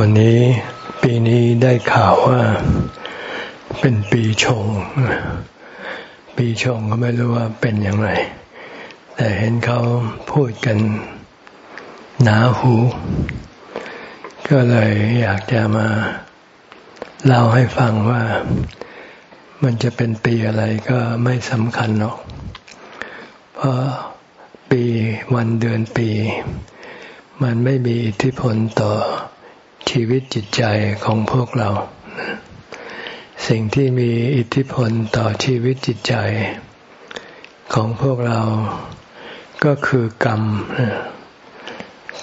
วันนี้ปีนี้ได้ข่าวว่าเป็นปีชง ปีชงก็ไม่รู้ว่าเป็นอย่างไร แต่เห็นเขาพูดกันหนาหู ก็เลยอยากจะมาเล่าให้ฟังว่ามันจะเป็นปีอะไรก็ไม่สำคัญหรอก เพราะปีวันเดือนปี มันไม่มีอิทธิพลต่อ ชีวิตจิตใจของพวกเรา สิ่งที่มีอิทธิพลต่อชีวิตจิตใจ ของพวกเราก็คือกรรม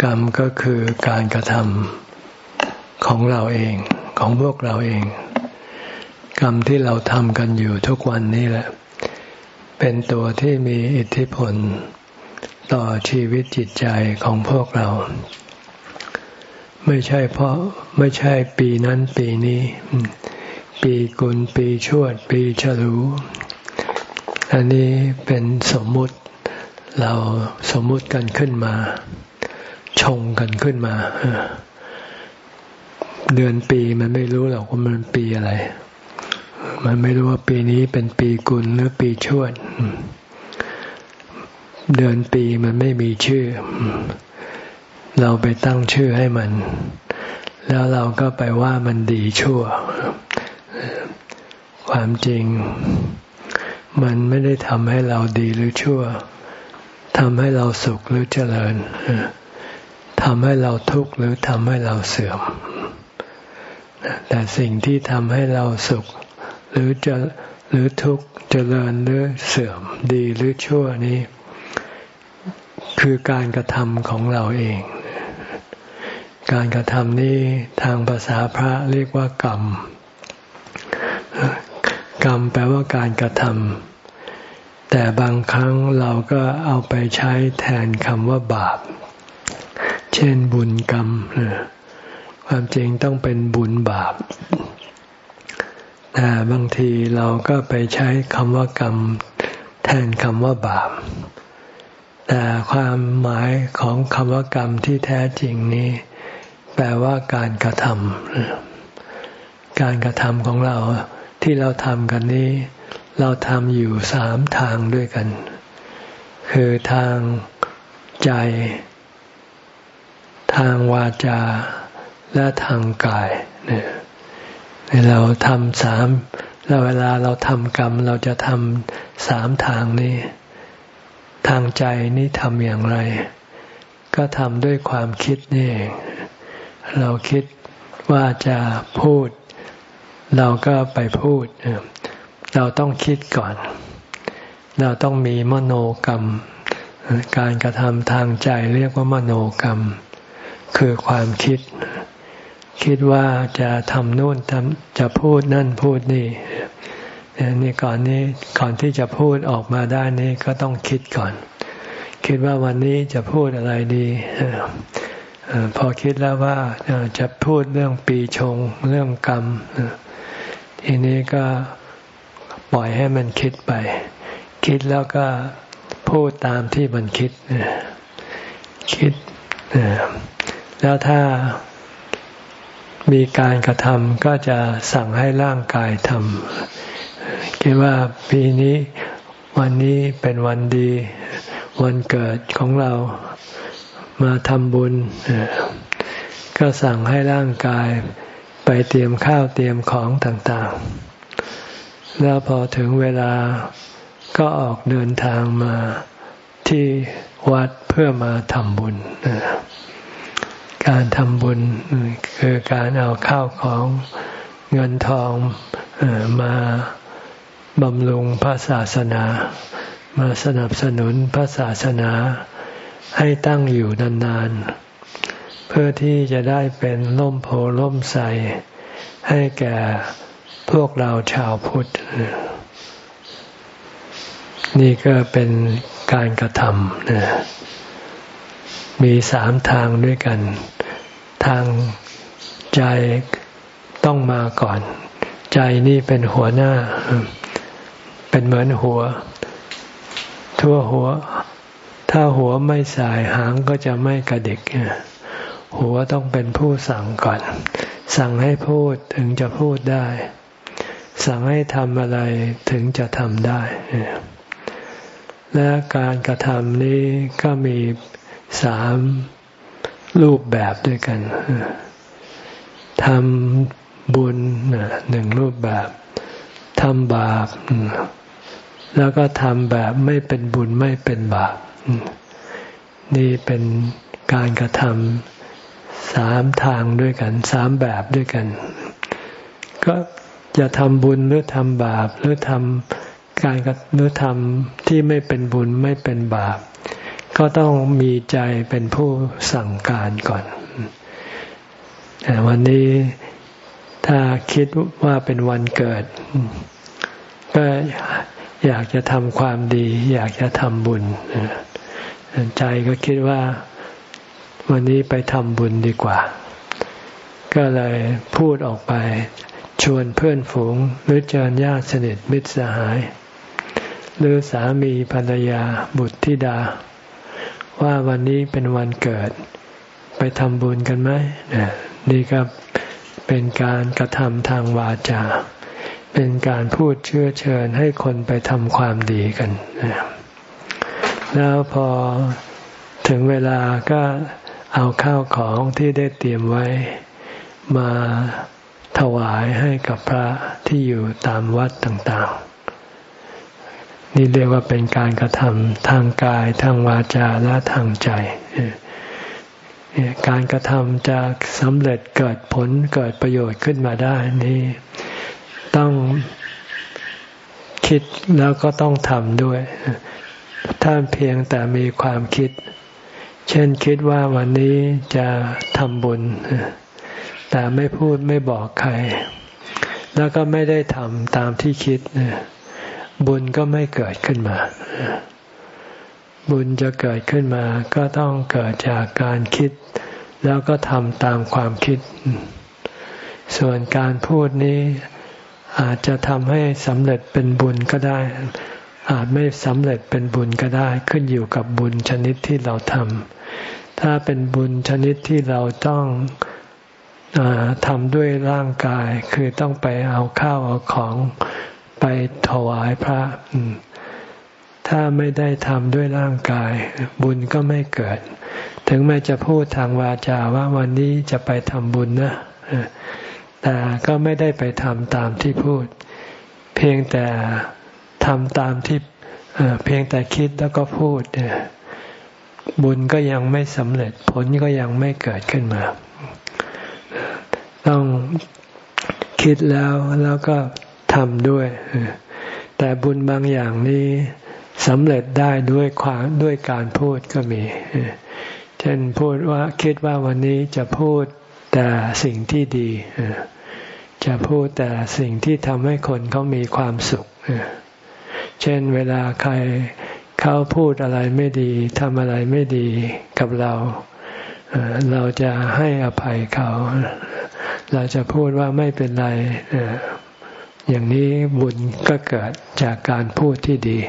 กรรมก็คือการกระทำของเราเองของพวกเราเอง กรรมที่เราทำกันอยู่ทุกวันนี้แหละ เป็นตัวที่มีอิทธิพลต่อชีวิตจิตใจของพวกเรา ไม่ใช่เพราะไม่ใช่ปีนั้นปีนี้ ปีกุลปีชวด ปีฉลู อันนี้เป็นสมมุติเราสมมุติกันขึ้นมา ชงกันขึ้นมา เดือนปีมันไม่รู้หรอกว่ามันปีอะไร มันไม่รู้ว่าปีนี้เป็นปีกุลหรือปีชวด เดือนปีมันไม่มีชื่อ เราไปตั้งชื่อให้มัน แล้วเราก็ไปว่ามันดีชั่ว ความจริง มันไม่ได้ทำให้เราดีหรือชั่วทำให้เราสุขหรือเจริญทำให้เราทุกข์หรือทำให้เราเสื่อม แต่สิ่งที่ทำให้เราสุข หรือจะหรือทุกข์เจริญหรือเสื่อม ดีหรือชั่วนี้ คือการกระทำของเราเอง การกระทำนี้ทางภาษาพระเรียกว่ากรรม กรรมแปลว่าการกระทำแต่บางครั้งเราก็เอาไปใช้แทนคำว่าบาป เช่นบุญกรรม ความจริงต้องเป็นบุญบาป แต่บางทีเราก็ไปใช้คำว่ากรรม แทนคำว่าบาปแต่ความหมายของคำว่ากรรมที่แท้จริงนี้ แปลว่าการกระทำการกระทำของเราที่เราทำกันนี้ เราทำอยู่สามทางด้วยกัน คือทางใจ ทางวาจา และทางกายเนี่ยเราทำสามแล้วเวลาเราทำกรรมเราจะทำสามทางนี้ ทางใจนี่ทำอย่างไร ก็ทำด้วยความคิดนี่เอง เราคิดว่าจะพูด เราก็ไปพูด เราต้องคิดก่อน เราต้องมีมโนกรรม การกระทำทางใจเรียกว่ามโนกรรม คือความคิด คิดว่าจะทำนู่นทำจะพูดนั่นพูดนี่นี่ก่อนนี้ก่อนที่จะพูดออกมาได้นี่ก็ต้องคิดก่อน คิดว่าวันนี้จะพูดอะไรดี พอคิดแล้วว่าจะพูดเรื่องปีชงเรื่องกรรม ทีนี้ก็ปล่อยให้มันคิดไป คิดแล้วก็พูดตามที่มันคิดคิดแล้วถ้ามีการกระทำก็จะสั่งให้ร่างกายทำคิดว่าปีนี้วันนี้เป็นวันดี วันเกิดของเรา มาทำบุญ ก็สั่งให้ร่างกายไปเตรียมข้าวเตรียมของต่างๆ แล้วพอถึงเวลาก็ออกเดินทางมาที่วัดเพื่อมาทำบุญ การทำบุญคือการเอาข้าวของเงินทองมาบำรุงพระศาสนา มาสนับสนุนพระศาสนา ให้ตั้งอยู่นานๆ เพื่อที่จะได้เป็นล่มโพล่มใสให้แก่พวกเราชาวพุทธ นี่ก็เป็นการกระทำนะมีสามทางด้วยกัน ทางใจต้องมาก่อน ใจนี่เป็นหัวหน้า เป็นเหมือนหัว ทั่วหัว ถ้าหัวไม่สายหางก็จะไม่กระดิก หัวต้องเป็นผู้สั่งก่อน สั่งให้พูดถึงจะพูดได้ สั่งให้ทำอะไรถึงจะทำได้ และการกระทำนี้ก็มีสามรูปแบบด้วยกันทำบุญหนึ่งรูปแบบทำบาปแล้วก็ทำแบบไม่เป็นบุญไม่เป็นบาป นี่เป็นการกระทำสามทางด้วยกัน สามแบบด้วยกัน ก็จะทำบุญหรือทำบาปหรือทำการหรือทำที่ไม่เป็นบุญไม่เป็นบาป ก็ต้องมีใจเป็นผู้สั่งการก่อนแต่วันนี้ถ้าคิดว่าเป็นวันเกิด ก็อยากจะทำความดี อยากจะทำบุญ ใจก็คิดว่าวันนี้ไปทำบุญดีกว่า ก็เลยพูดออกไป ชวนเพื่อนฝูงหรือเจอญาติสนิทมิตรสหาย หรือสามีภรรยาบุตรธิดา ว่าวันนี้เป็นวันเกิด ไปทำบุญกันไหมนี่ครับเป็นการกระทำทางวาจา เป็นการพูดเชื้อเชิญให้คนไปทำความดีกัน แล้วพอถึงเวลาก็เอาข้าวของที่ได้เตรียมไว้ มาถวายให้กับพระที่อยู่ตามวัดต่างๆ นี่เรียกว่าเป็นการกระทำทางกายทางวาจาและทางใจ การกระทำจะสำเร็จเกิดผลเกิดประโยชน์ขึ้นมาได้นี่ต้องคิดแล้วก็ต้องทำด้วย ถ้าเพียงแต่มีความคิด เช่นคิดว่าวันนี้จะทำบุญ แต่ไม่พูดไม่บอกใคร แล้วก็ไม่ได้ทำตามที่คิด บุญก็ไม่เกิดขึ้นมา บุญจะเกิดขึ้นมาก็ต้องเกิดจากการคิด แล้วก็ทำตามความคิด ส่วนการพูดนี้อาจจะทำให้สำเร็จเป็นบุญก็ได้ อาจไม่สำเร็จเป็นบุญก็ได้ขึ้นอยู่กับบุญชนิดที่เราทำถ้าเป็นบุญชนิดที่เราต้องอทำด้วยร่างกาย คือต้องไปเอาข้าวเอาของไปถวายพระ ถ้าไม่ได้ทำด้วยร่างกาย บุญก็ไม่เกิด ถึงแม้จะพูดทางวาจาว่าวันนี้จะไปทำบุญนะ แต่ก็ไม่ได้ไปทำตามที่พูด เพียงแต่ ทำตามที่เพียงแต่คิดแล้วก็พูดบุญก็ยังไม่สำเร็จผลก็ยังไม่เกิดขึ้นมา ต้องคิดแล้วแล้วก็ทำด้วย แต่บุญบางอย่างนี้สำเร็จได้ด้วยความด้วยการพูดก็มี เช่นพูดว่าคิดว่าวันนี้จะพูดแต่สิ่งที่ดี จะพูดแต่สิ่งที่ทำให้คนเขามีความสุข เช่นเวลาใครเขาพูดอะไรไม่ดีทำอะไรไม่ดีกับเราเราจะให้อภัยเขา เราจะพูดว่าไม่เป็นไร อย่างนี้บุญก็เกิดจากการพูดที่ดี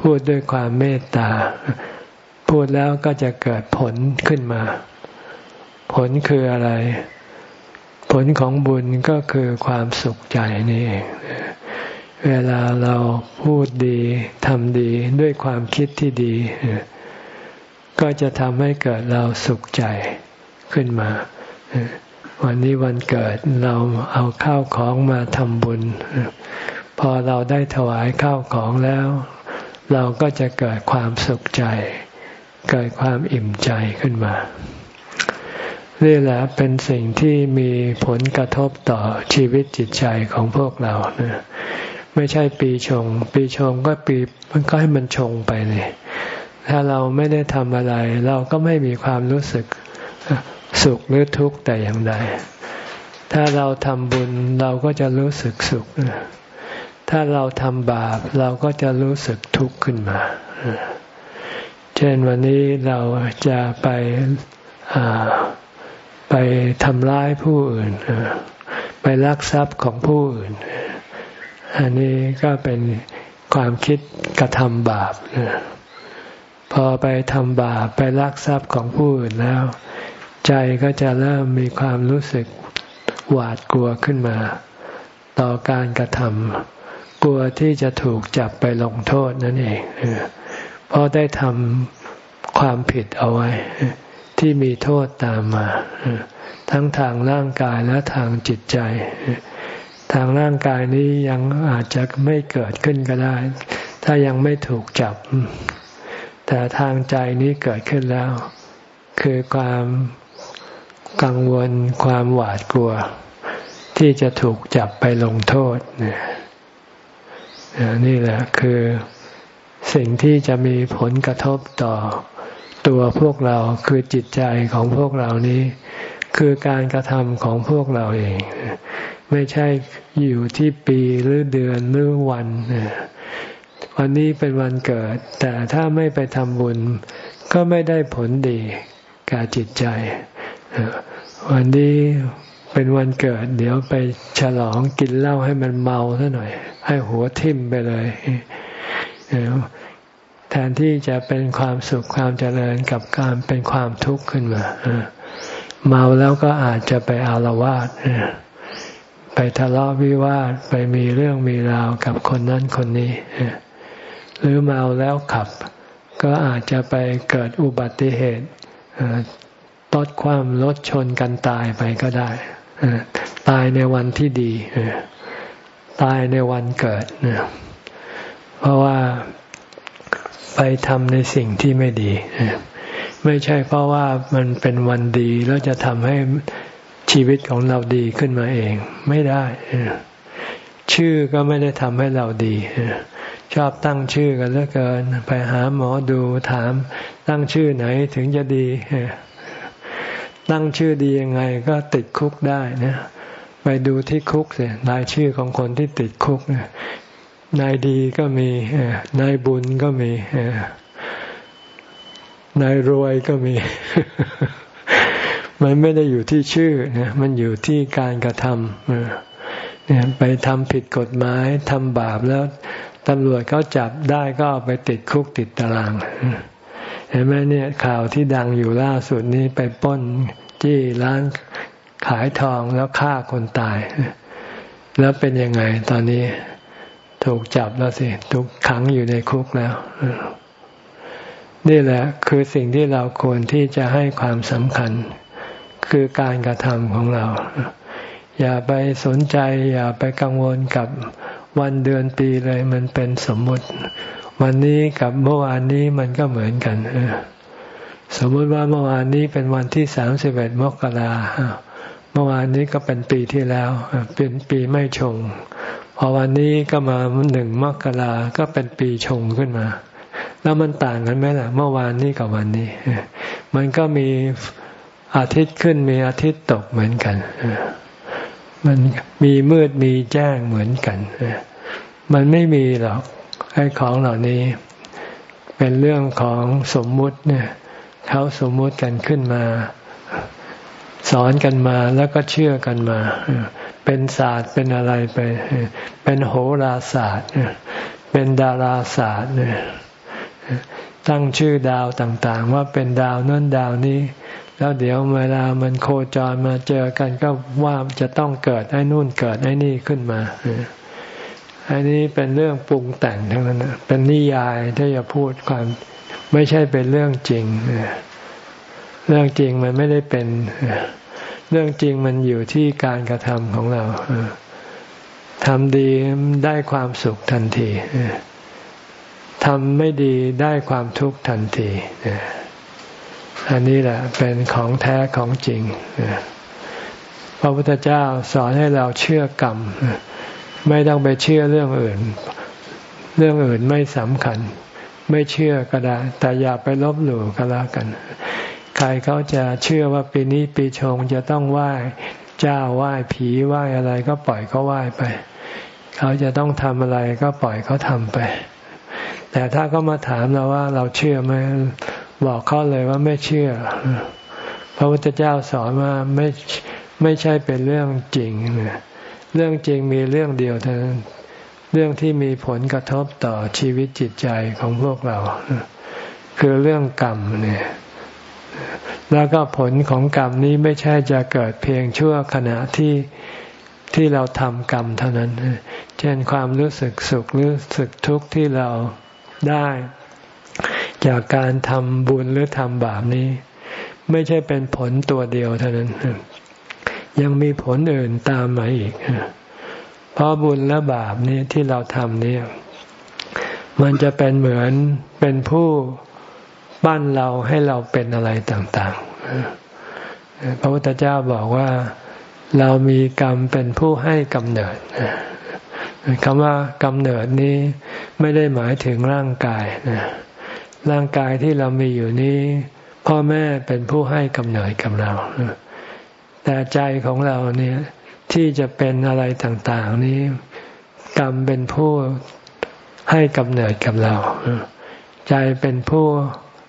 พูดด้วยความเมตตา พูดแล้วก็จะเกิดผลขึ้นมา ผลคืออะไร ผลของบุญก็คือความสุขใจนี่เอง เวลาเราพูดดีทำดีด้วยความคิดที่ดี ก็จะทำให้เกิดเราสุขใจขึ้นมา วันนี้วันเกิดเราเอาข้าวของมาทำบุญ พอเราได้ถวายข้าวของแล้ว เราก็จะเกิดความสุขใจ เกิดความอิ่มใจขึ้นมานี่แหละเป็นสิ่งที่มีผลกระทบต่อชีวิตจิตใจของพวกเรานะ ไม่ใช่ปีชง ปีชงก็ปีมันก็ให้มันชงไปเลย ถ้าเราไม่ได้ทำอะไร เราก็ไม่มีความรู้สึกสุขหรือทุกข์แต่อย่างใด ถ้าเราทำบุญเราก็จะรู้สึกสุข ถ้าเราทำบาปเราก็จะรู้สึกทุกข์ขึ้นมา เช่นวันนี้เราจะไปไปทำร้ายผู้อื่น ไปลักทรัพย์ของผู้อื่น อันนี้ก็เป็นความคิดกระทำบาปพอไปทำบาปไปลักทรัพย์ของผู้อื่นแล้ว ใจก็จะเริ่มมีความรู้สึกหวาดกลัวขึ้นมา ต่อการกระทำกลัวที่จะถูกจับไปลงโทษนั่นเองเพราะได้ทำความผิดเอาไว้ ที่มีโทษตามมา ทั้งทางร่างกายและทางจิตใจ ทางร่างกายนี้ยังอาจจะไม่เกิดขึ้นก็ได้ ถ้ายังไม่ถูกจับ แต่ทางใจนี้เกิดขึ้นแล้ว คือความกังวลความหวาดกลัว ที่จะถูกจับไปลงโทษเนี่ยนี่แหละคือสิ่งที่จะมีผลกระทบต่อตัวพวกเราคือจิตใจของพวกเรานี้ คือการกระทำของพวกเราเอง ไม่ใช่อยู่ที่ปีหรือเดือนหรือวัน วันนี้เป็นวันเกิด แต่ถ้าไม่ไปทำบุญ ก็ไม่ได้ผลดีกับจิตใจ วันนี้เป็นวันเกิด เดี๋ยวไปฉลองกินเหล้าให้มันเมาซะหน่อย ให้หัวทิ่มไปเลยแทนที่จะเป็นความสุขความเจริญกับการเป็นความทุกข์ขึ้นมา เมาแล้วก็อาจจะไปอารวาสไปทะเลาะวิวาทไปมีเรื่องมีราวกับคนนั้นคนนี้หรือเมาแล้วขับ ก็อาจจะไปเกิดอุบัติเหตุตดความรถชนกันตายไปก็ได้ตายในวันที่ดีตายในวันเกิดเพราะว่าไปทำในสิ่งที่ไม่ดี ไม่ใช่เพราะว่ามันเป็นวันดีแล้วจะทำให้ชีวิตของเราดีขึ้นมาเอง ไม่ได้ชื่อก็ไม่ได้ทำให้เราดี ชอบตั้งชื่อกันเหลือเกิน ไปหาหมอดูถาม ตั้งชื่อไหนถึงจะดี ตั้งชื่อดียังไงก็ติดคุกได้นะไปดูที่คุกเสียรายชื่อของคนที่ติดคุกเนี่ยนายดีก็มีนายบุญก็มี นายรวยก็มี มันไม่ได้อยู่ที่ชื่อนะมันอยู่ที่การกระทำเนี่ยไปทำผิดกฎหมายทำบาปแล้วตำรวจเขาจับได้ก็เอาไปติดคุกติดตาราง เห็นไหมเนี่ยข่าวที่ดังอยู่ล่าสุดนี้ไปป้นจี้ร้านขายทองแล้วฆ่าคนตาย แล้วเป็นยังไงตอนนี้ถูกจับแล้วสิ ถูกขังอยู่ในคุกแล้ว นี่แหละคือสิ่งที่เราควรที่จะให้ความสำคัญ คือการกระทำของเรา อย่าไปสนใจ อย่าไปกังวลกับวันเดือนปีเลยมันเป็นสมมติ วันนี้กับเมื่อวานนี้มันก็เหมือนกันสมมติว่าเมื่อวานนี้เป็นวันที่สามสิบเอ็ดมกราเมื่อวานนี้ก็เป็นปีที่แล้ว เป็นปีไม่ชง พอวันนี้ก็มาหนึ่งมกราก็เป็นปีชงขึ้นมา แล้วมันต่างกันไหมล่ะ เมื่อวานนี้กับวันนี้ มันก็มีอาทิตย์ขึ้นมีอาทิตย์ตกเหมือนกัน มันมีมืดมีแจ้งเหมือนกัน มันไม่มีหรอกไอ้ของเหล่านี้ เป็นเรื่องของสมมุติเนี่ยเขาสมมุติกันขึ้นมา สอนกันมาแล้วก็เชื่อกันมา เป็นศาสตร์เป็นอะไรไป เป็นโหราศาสตร์ เป็นดาราศาสตร์ ตั้งชื่อดาวต่างๆ ว่าเป็นดาวนั่นดาวนี้ แล้วเดี๋ยวเวลามันโคจรมาเจอกันก็ว่าจะต้องเกิดไอ้นู่นเกิดไอ้นี่ขึ้นมาอันนี้เป็นเรื่องปรุงแต่งทั้งนั้นเป็นนิยายถ้าจะพูดความไม่ใช่เป็นเรื่องจริง เรื่องจริงมันไม่ได้เป็น เรื่องจริงมันอยู่ที่การกระทำของเราทำดีได้ความสุขทันที ทำไม่ดีได้ความทุกข์ทันที อันนี้แหละเป็นของแท้ของจริง พระพุทธเจ้าสอนให้เราเชื่อกรรม ไม่ต้องไปเชื่อเรื่องอื่น เรื่องอื่นไม่สำคัญ ไม่เชื่อก็ได้ แต่อย่าไปลบหลู่ก็แล้วกัน ใครเขาจะเชื่อว่าปีนี้ปีชงจะต้องไหว้เจ้าไหว้ผีไหว้อะไรก็ปล่อยเขาไหว้ไป เขาจะต้องทำอะไรก็ปล่อยเขาทำไป แต่ถ้าเขามาถามเราว่าเราเชื่อไหมบอกเขาเลยว่าไม่เชื่อ พระพุทธเจ้าสอนว่าไม่ไม่ใช่เป็นเรื่องจริงเรื่องจริงมีเรื่องเดียวเท่านั้นเรื่องที่มีผลกระทบต่อชีวิตจิตใจของพวกเรา คือเรื่องกรรมเนี่ยแล้วก็ผลของกรรมนี้ไม่ใช่จะเกิดเพียงชั่วขณะที่ที่เราทำกรรมเท่านั้น เช่นความรู้สึกสุขรู้สึกทุกข์ที่เรา ได้ จากการทำบุญหรือทำบาปนี้ ไม่ใช่เป็นผลตัวเดียวเท่านั้น ยังมีผลอื่นตามมาอีก เพราะบุญและบาปนี้ที่เราทำนี้มันจะเป็นเหมือนเป็นผู้ปั้นเราให้เราเป็นอะไรต่างๆ พระพุทธเจ้าบอกว่าเรามีกรรมเป็นผู้ให้กำเนิด คำว่ากำเนิดนี้ไม่ได้หมายถึงร่างกายนะร่างกายที่เรามีอยู่นี้ พ่อแม่เป็นผู้ให้กำเนิดกับเรา แต่ใจของเราเนี่ยที่จะเป็นอะไรต่าง ๆ นี้ กรรมเป็นผู้ให้กำเนิดกับเรา ใจเป็นผู้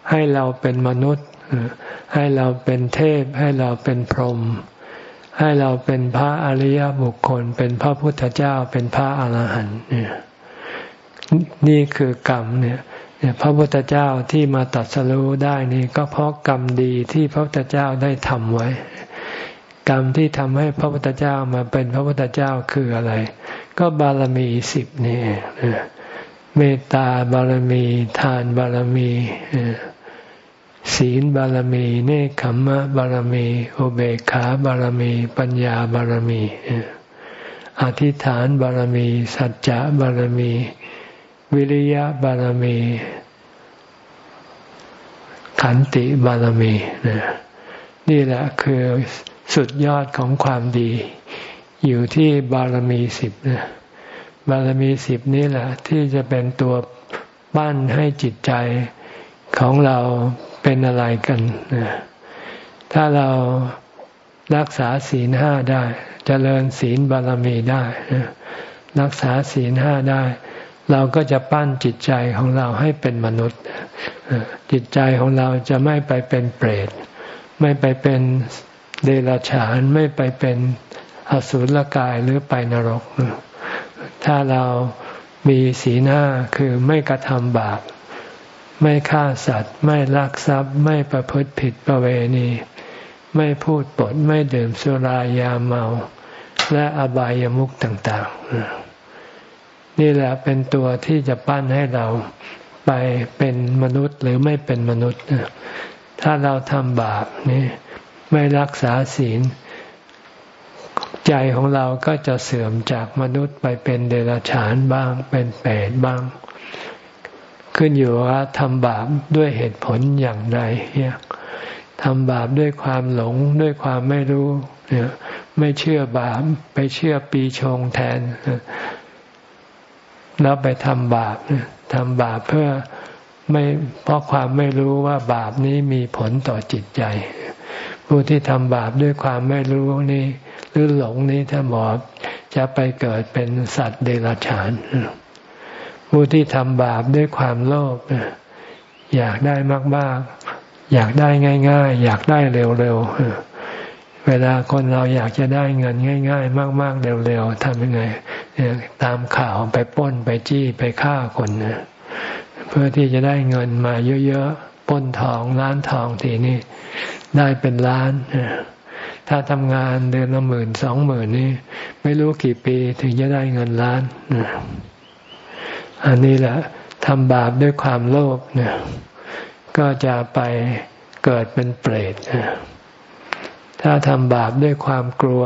ให้เราเป็นมนุษย์ ให้เราเป็นเทพ ให้เราเป็นพรหม ให้เราเป็นพระอริยบุคคล เป็นพระพุทธเจ้า เป็นพระอรหันต์เนี่ยนี่คือกรรมเนี่ยพระพุทธเจ้าที่มาตัดสรู้ได้นี่ก็เพราะกรรมดีที่พระพุทธเจ้าได้ทำไว้ กรรมที่ทำให้พระพุทธเจ้ามาเป็นพระพุทธเจ้าคืออะไร ก็บารมีสิบนี่เมตตาบารมี ทานบารมี ศีลบารมี เนคขมมะบารมีอุเบกขาบารมี ปัญญาบารมี อธิษฐานบารมี สัจจะบารมี วิริยะบารมี ขันติบารมีนี่แหละคือสุดยอดของความดี อยู่ที่บารมีสิบนะบารมีสิบนี่แหละ ที่จะเป็นตัวปั้นให้จิตใจของเรา เป็นอะไรกันถ้าเรารักษาศีลห้าได้จเจริญศีลบารมีได้รักษาศีลห้าได้ เราก็จะปั้นจิตใจของเราให้เป็นมนุษย์ จิตใจของเราจะไม่ไปเป็นเปรต ไม่ไปเป็นเดรัจฉานไม่ไปเป็นอสุรกายหรือไปนรก ถ้าเรามีศีลห้าคือไม่กระทำบาป ไม่ฆ่าสัตว์ ไม่ลักทรัพย์ ไม่ประพฤติผิดประเวณี ไม่พูดปดไม่ดื่มสุรายาเมา และอบายามุขต่าง ๆ นี่แหละเป็นตัวที่จะปั้นให้เราไปเป็นมนุษย์หรือไม่เป็นมนุษย์ ถ้าเราทำบาปนี่ไม่รักษาศีล ใจของเราก็จะเสื่อมจากมนุษย์ไปเป็นเดรัจฉานบ้าง เป็นเปรตบ้าง ขึ้นอยู่ว่าทำบาปด้วยเหตุผลอย่างไรเนี่ยทำบาปด้วยความหลงด้วยความไม่รู้เนี่ยไม่เชื่อบาปไปเชื่อปีชงแทนแล้วไปทำบาปทำบาปเพื่อไม่เพราะความไม่รู้ว่าบาปนี้มีผลต่อจิตใจ ผู้ที่ทำบาปด้วยความไม่รู้นี่หรือหลงนี้ถ้าบอกจะไปเกิดเป็นสัตว์เดรัจฉาน ผู้ที่ทำบาปด้วยความโลภอยากได้มากๆ อยากได้ง่าย ๆ อยากได้เร็วๆเวลาคนเราอยากจะได้เงินง่าย ๆ มาก ๆ เร็วๆทำยังไงตามข่าวไปป้นไปจี้ไปฆ่าคนเพื่อที่จะได้เงินมาเยอะๆป้นทองล้านทองทีนี้ได้เป็นล้านถ้าทำงานเดือนละหมื่นสองหมื่นนี่ไม่รู้กี่ปีถึงจะได้เงินล้าน อันนี้แหละทำบาปด้วยความโลภเนี่ยก็จะไปเกิดเป็นเปรตถ้าทำบาปด้วยความกลัว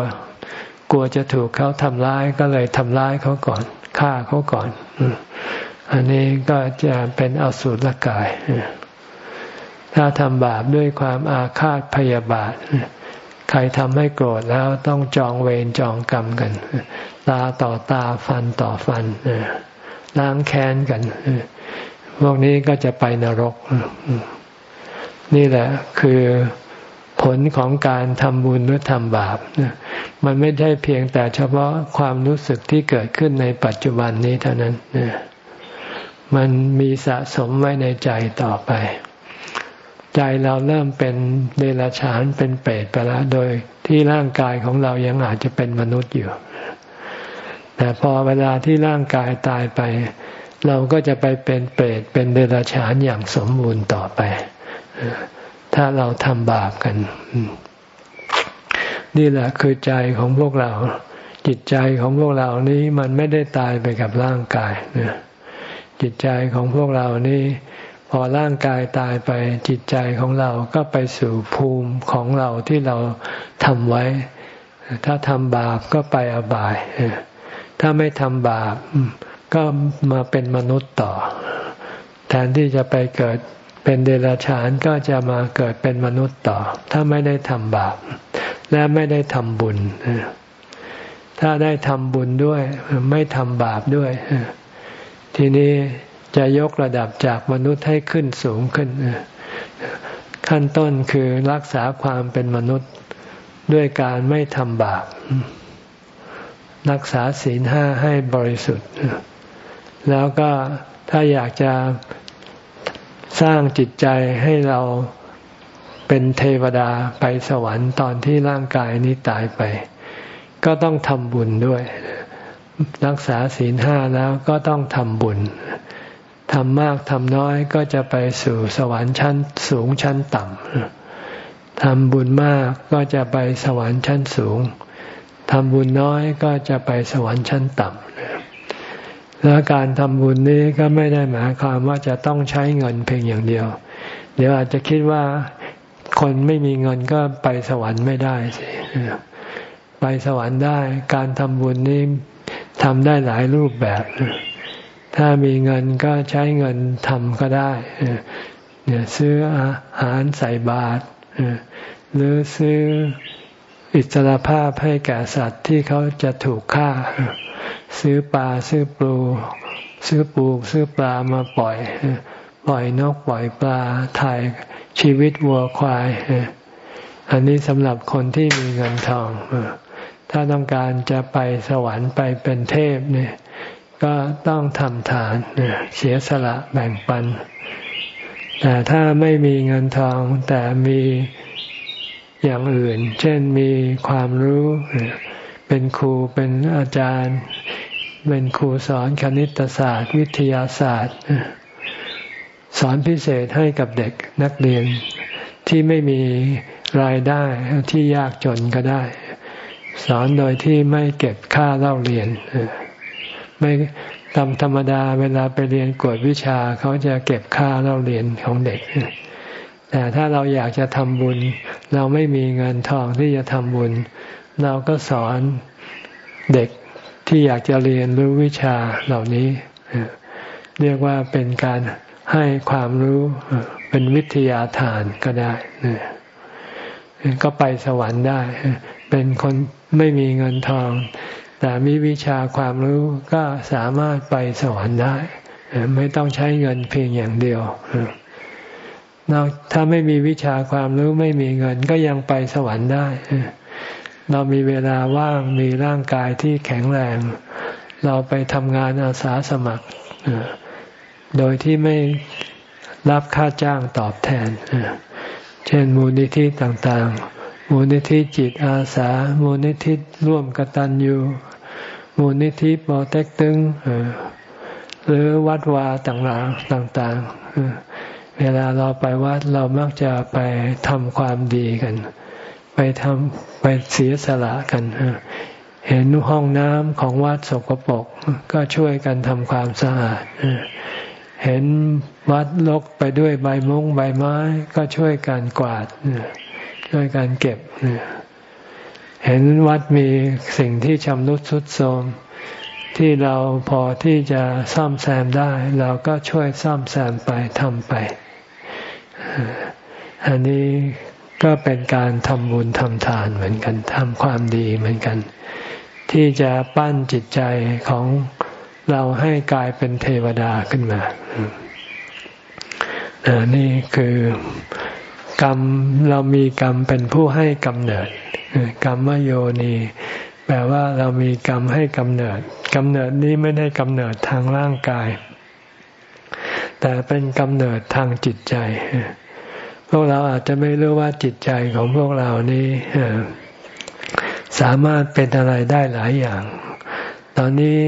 กลัวจะถูกเขาทำร้ายก็เลยทำร้ายเขาก่อนฆ่าเขาก่อน อันนี้ก็จะเป็นอสุรกาย ถ้าทำบาปด้วยความอาฆาตพยาบาท ใครทำให้โกรธแล้วต้องจองเวรจองกรรมกัน ตาต่อตาฟันต่อฟัน ล้างแค้นกัน พวกนี้ก็จะไปนรก นี่แหละคือผลของการทำบุญหรือทำบาป มันไม่ได้เพียงแต่เฉพาะความรู้สึกที่เกิดขึ้นในปัจจุบันนี้เท่านั้น มันมีสะสมไว้ในใจต่อไป ใจเราเริ่มเป็นเดรัจฉานเป็นเปรตไปแล้ว โดยที่ร่างกายของเรายังอาจจะเป็นมนุษย์อยู่ แต่พอเวลาที่ร่างกายตายไป เราก็จะไปเป็นเปรตเป็นเดรัจฉานอย่างสมบูรณ์ต่อไป ถ้าเราทำบาปกัน นี่แหละคือใจของพวกเรา จิตใจของพวกเรานี้มันไม่ได้ตายไปกับร่างกายนะจิตใจของพวกเรานี้พอร่างกายตายไปจิตใจของเราก็ไปสู่ภูมิของเราที่เราทำไว้ ถ้าทำบาปก็ไปอบาย ถ้าไม่ทำบาปก็มาเป็นมนุษย์ต่อ แทนที่จะไปเกิดเป็นเดรัจฉานก็จะมาเกิดเป็นมนุษย์ต่อ ถ้าไม่ได้ทำบาป และไม่ได้ทำบุญ ถ้าได้ทำบุญด้วย ไม่ทำบาปด้วย ทีนี้จะยกระดับจากมนุษย์ให้ขึ้นสูงขึ้น ขั้นต้นคือรักษาความเป็นมนุษย์ด้วยการไม่ทำบาป รักษาศีลห้าให้บริสุทธิ์ แล้วก็ถ้าอยากจะสร้างจิตใจให้เราเป็นเทวดาไปสวรรค์ตอนที่ร่างกายนี้ตายไป ก็ต้องทำบุญด้วย รักษาศีลห้าแล้วก็ต้องทำบุญทำมากทำน้อยก็จะไปสู่สวรรค์ชั้นสูงชั้นต่ำทำบุญมากก็จะไปสวรรค์ชั้นสูง ทำบุญน้อยก็จะไปสวรรค์ชั้นต่ำแล้วการทำบุญนี้ก็ไม่ได้หมายความว่าจะต้องใช้เงินเพียงอย่างเดียว เดี๋ยวอาจจะคิดว่าคนไม่มีเงินก็ไปสวรรค์ไม่ได้สิไปสวรรค์ได้ การทำบุญนี้ทำได้หลายรูปแบบ ถ้ามีเงินก็ใช้เงินทำก็ได้เนี่ยซื้ออาหารใส่บาตรหรือซื้อ อิสรภาพให้แก่สัตว์ที่เขาจะถูกฆ่า ซื้อปลาซื้อปลู ซื้อปูซื้อปลามาปล่อย ปล่อยนกปล่อยปลาถ่ายชีวิตวัวควาย อันนี้สำหรับคนที่มีเงินทอง ถ้าต้องการจะไปสวรรค์ไปเป็นเทพเนี่ย ก็ต้องทำทานเสียสละแบ่งปัน แต่ถ้าไม่มีเงินทองแต่มี อย่างอื่น เช่นมีความรู้ เป็นครูเป็นอาจารย์ เป็นครูสอนคณิตศาสตร์ วิทยาศาสตร์ สอนพิเศษให้กับเด็กนักเรียนที่ไม่มีรายได้ที่ยากจนก็ได้ สอนโดยที่ไม่เก็บค่าเล่าเรียนไม่ตามธรรมดาเวลาไปเรียนกวดวิชาเขาจะเก็บค่าเล่าเรียนของเด็ก แต่ถ้าเราอยากจะทำบุญ เราไม่มีเงินทองที่จะทำบุญ เราก็สอนเด็กที่อยากจะเรียนรู้วิชาเหล่านี้ เรียกว่าเป็นการให้ความรู้เป็นวิทยาทานก็ได้ก็ไปสวรรค์ได้ เป็นคนไม่มีเงินทอง แต่มีวิชาความรู้ก็สามารถไปสวรรค์ได้ ไม่ต้องใช้เงินเพียงอย่างเดียว ถ้าไม่มีวิชาความรู้ไม่มีเงิน ก็ยังไปสวรรค์ได้ เรามีเวลาว่างมีร่างกายที่แข็งแรง เราไปทำงานอาสาสมัคร โดยที่ไม่รับค่าจ้างตอบแทน เช่นมูลนิธิต่างๆ มูลนิธิจิตอาสา มูลนิธิร่วมกตัญญูมูลนิธิปอเต็กตึงหรือวัดวาต่างๆต่างๆ เวลาเราไปวัดเรามักจะไปทำความดีกัน ไปทำไปเสียสละกันเห็นห้องน้ำของวัดสกปรกก็ช่วยกันทำความสะอาดเห็นวัดลกไปด้วยใบมงใบไม้ ก็ช่วยกันกวาดช่วยกันเก็บเห็นวัดมีสิ่งที่ชำรุดทรุดโทรมที่เราพอที่จะซ่อมแซมได้ เราก็ช่วยซ่อมแซมไปทำไป อันนี้ก็เป็นการทำบุญทำทานเหมือนกันทำความดีเหมือนกัน ที่จะปั้นจิตใจของเราให้กลายเป็นเทวดาขึ้นมาอันนี่คือกรรมเรามีกรรมเป็นผู้ให้กำเนิดกรรมโยนีแปลว่าเรามีกรรมให้กำเนิดกำเนิดนี้ไม่ได้กำเนิดทางร่างกาย แต่เป็นกำเนิดทางจิตใจ พวกเราอาจจะไม่รู้ว่าจิตใจของพวกเรานี้สามารถเป็นอะไรได้หลายอย่าง ตอนนี้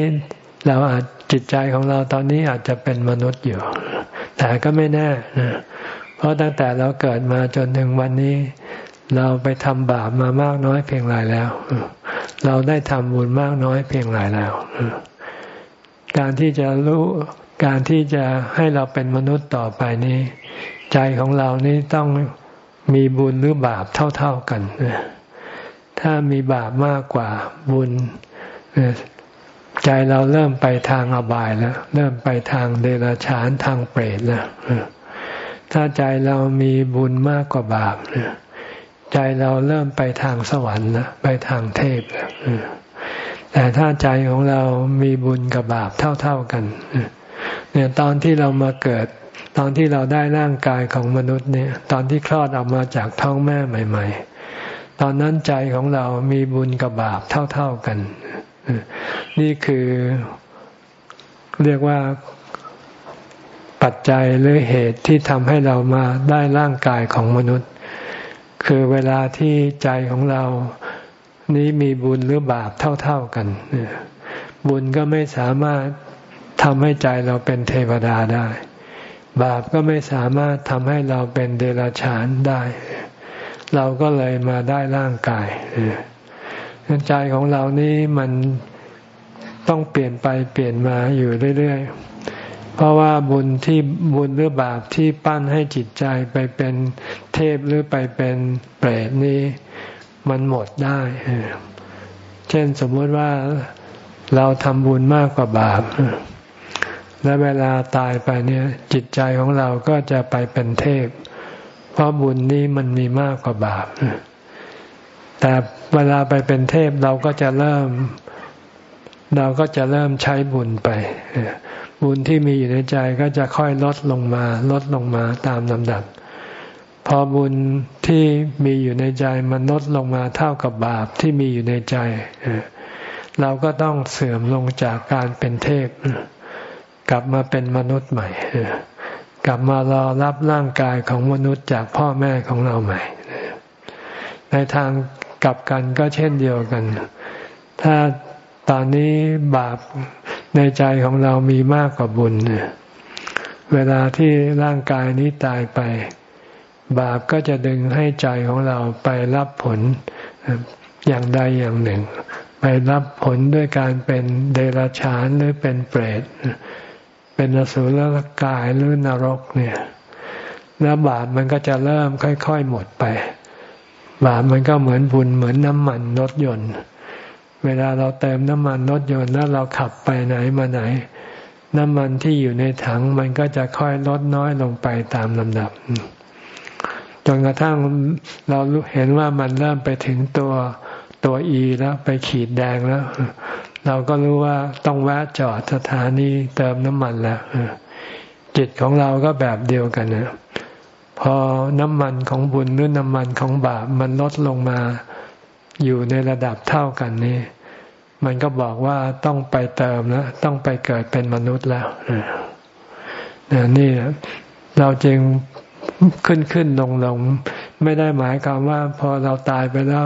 เราอาจจิตใจของเราตอนนี้อาจจะเป็นมนุษย์อยู่ แต่ก็ไม่แน่นะเพราะตั้งแต่เราเกิดมาจนถึงวันนี้ เราไปทำบาปมามากน้อยเพียงไรแล้ว เราได้ทำบุญมากน้อยเพียงไรแล้ว การที่จะรู้ การที่จะให้เราเป็นมนุษย์ต่อไปนี้ ใจของเรานี้ต้องมีบุญหรือบาปเท่าๆกัน ถ้ามีบาปมากกว่าบุญ ใจเราเริ่มไปทางอบายแล้ว เริ่มไปทางเดรัจฉานทางเปรตแล้วถ้าใจเรามีบุญมากกว่าบาปใจเราเริ่มไปทางสวรรค์แล้วไปทางเทพแล้วแต่ถ้าใจของเรามีบุญกับบาปเท่า ๆกัน เนี่ยตอนที่เรามาเกิด ตอนที่เราได้ร่างกายของมนุษย์เนี่ยตอนที่คลอดออกมาจากท้องแม่ใหม่ ๆ ตอนนั้นใจของเรามีบุญกับบาปเท่า ๆกัน นี่คือเรียกว่าปัจจัยหรือเหตุที่ทำให้เรามาได้ร่างกายของมนุษย์ คือเวลาที่ใจของเรานี้มีบุญหรือบาปเท่า ๆกัน บุญก็ไม่สามารถ ทำให้ใจเราเป็นเทวดาได้ บาปก็ไม่สามารถทำให้เราเป็นเดรัจฉานได้ เราก็เลยมาได้ร่างกายใจของเรานี้มันต้องเปลี่ยนไปเปลี่ยนมาอยู่เรื่อยๆ เพราะว่าบุญที่บุญหรือบาปที่ปั้นให้จิตใจไปเป็นเทพหรือไปเป็นเปรตนี้ มันหมดได้ เช่นสมมติว่าเราทำบุญมากกว่าบาป และเวลาตายไปเนี่ยจิตใจของเราก็จะไปเป็นเทพ เพราะบุญนี้มันมีมากกว่าบาป แต่เวลาไปเป็นเทพเราก็จะเริ่ม เราก็จะเริ่มใช้บุญไป บุญที่มีอยู่ในใจก็จะค่อยลดลงมา ลดลงมาตามลำดับ พอบุญที่มีอยู่ในใจมันลดลงมาเท่ากับบาปที่มีอยู่ในใจ เราก็ต้องเสื่อมลงจากการเป็นเทพ กลับมาเป็นมนุษย์ใหม่กลับมารอรับร่างกายของมนุษย์จากพ่อแม่ของเราใหม่ ในทางกลับกันก็เช่นเดียวกัน ถ้าตอนนี้บาปในใจของเรามีมากกว่าบุญ เวลาที่ร่างกายนี้ตายไป บาปก็จะดึงให้ใจของเราไปรับผลอย่างใดอย่างหนึ่ง ไปรับผลด้วยการเป็นเดรัจฉานหรือเป็นเปรต เป็นอสุรกายหรือนรกเนี่ยแล้วบาปมันก็จะเริ่มค่อย ๆ หมดไป บาปมันก็เหมือนบุญเหมือนน้ำมันรถยนต์ เวลาเราเติมน้ำมันรถยนต์แล้วเราขับไปไหนมาไหน น้ำมันที่อยู่ในถังมันก็จะค่อยลดน้อยลงไปตามลำดับจนกระทั่งเราเห็นว่ามันเริ่มไปถึงตัวตัวอีแล้วไปขีดแดงแล้ว เราก็รู้ว่าต้องแวะจอดสถานีเติมน้ำมันแล้วจิตของเราก็แบบเดียวกันนะพอน้ำมันของบุญหรือน้ำมันของบาปมันลดลงมาอยู่ในระดับเท่ากันนี่มันก็บอกว่าต้องไปเติมแล้วต้องไปเกิดเป็นมนุษย์แล้วนี่เราจึงขึ้นขึ้นลงลงไม่ได้หมายความว่า พอเราตายไปแล้ว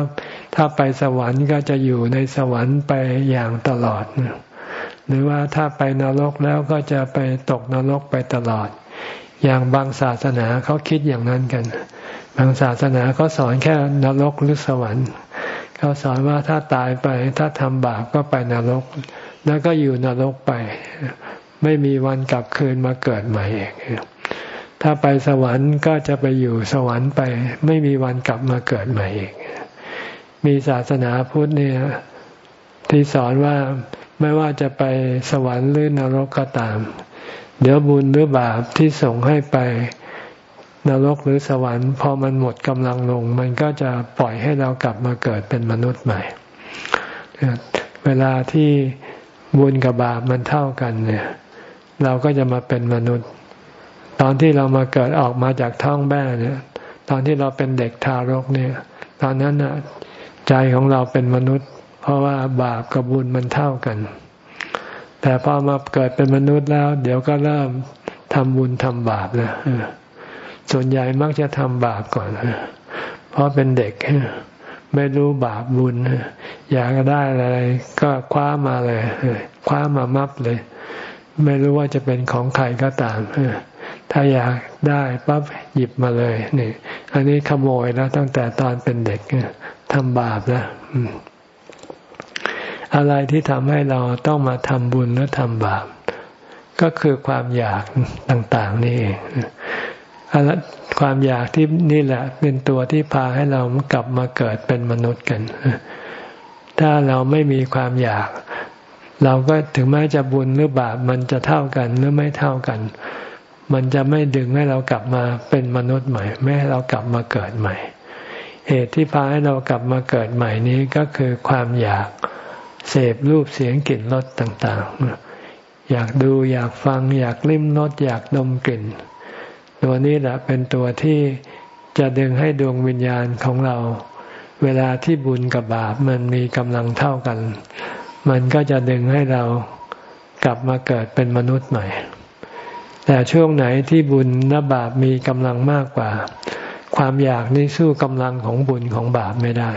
ถ้าไปสวรรค์ก็จะอยู่ในสวรรค์ไปอย่างตลอด หรือว่าถ้าไปนรกแล้วก็จะไปตกนรกไปตลอด อย่างบางศาสนาเขาคิดอย่างนั้นกัน บางศาสนาเขาสอนแค่นรกหรือสวรรค์เขาสอนว่าถ้าตายไปถ้าทำบาปก็ไปนรก แล้วก็อยู่นรกไป ไม่มีวันกลับคืนมาเกิดใหม่เองถ้าไปสวรรค์ก็จะไปอยู่สวรรค์ไป ไม่มีวันกลับมาเกิดใหม่อีก มีศาสนาพุทธเนี่ยที่สอนว่าไม่ว่าจะไปสวรรค์หรือนรกก็ตาม เดี๋ยวบุญหรือบาปที่ส่งให้ไปนรกหรือสวรรค์พอมันหมดกำลังลง มันก็จะปล่อยให้เรากลับมาเกิดเป็นมนุษย์ใหม่ เวลาที่บุญกับบาปมันเท่ากันเนี่ย เราก็จะมาเป็นมนุษย์ ตอนที่เรามาเกิดออกมาจากท้องแม่เนี่ย ตอนที่เราเป็นเด็กทารกเนี่ย ตอนนั้นน่ะ ใจของเราเป็นมนุษย์ เพราะว่าบาปกับบุญมันเท่ากัน แต่พอมาเกิดเป็นมนุษย์แล้ว เดี๋ยวก็เริ่มทำบุญทำบาปแล้วส่วนใหญ่มักจะทำบาปก่อน เพราะเป็นเด็ก ไม่รู้บาปบุญ อยากได้อะไร ก็คว้ามาเลย คว้ามามับเลย ไม่รู้ว่าจะเป็นของใครก็ตาม ถ้าอยากได้ปั๊บหยิบมาเลยนี่ อันนี้ขโมยแล้วตั้งแต่ตอนเป็นเด็ก ทำบาปแล้วอะไรที่ทำให้เราต้องมาทำบุญและทำบาป ก็คือความอยากต่างๆนี่เองความอยากที่นี่แหละ เป็นตัวที่พาให้เรากลับมาเกิดเป็นมนุษย์กัน ถ้าเราไม่มีความอยาก เราก็ถึงแม้จะบุญหรือบาปมันจะเท่ากันหรือไม่เท่ากัน มันจะไม่ดึงให้เรากลับมาเป็นมนุษย์ใหม่ ไม่ให้เรากลับมาเกิดใหม่ เหตุที่พาให้เรากลับมาเกิดใหม่นี้ก็คือความอยากเสพรูปเสียงกลิ่นรสต่างๆ อยากดูอยากฟัง อยากลิ้มรสอยากดมกลิ่น ตัวนี้แหละเป็นตัวที่จะดึงให้ดวงวิญญาณของเรา เวลาที่บุญกับบาปมันมีกำลังเท่ากัน มันก็จะดึงให้เรากลับมาเกิดเป็นมนุษย์ใหม่ แต่ช่วงไหนที่บุญและบาปมีกำลังมากกว่า ความอยากนี่สู้กำลังของบุญของบาปไม่ได้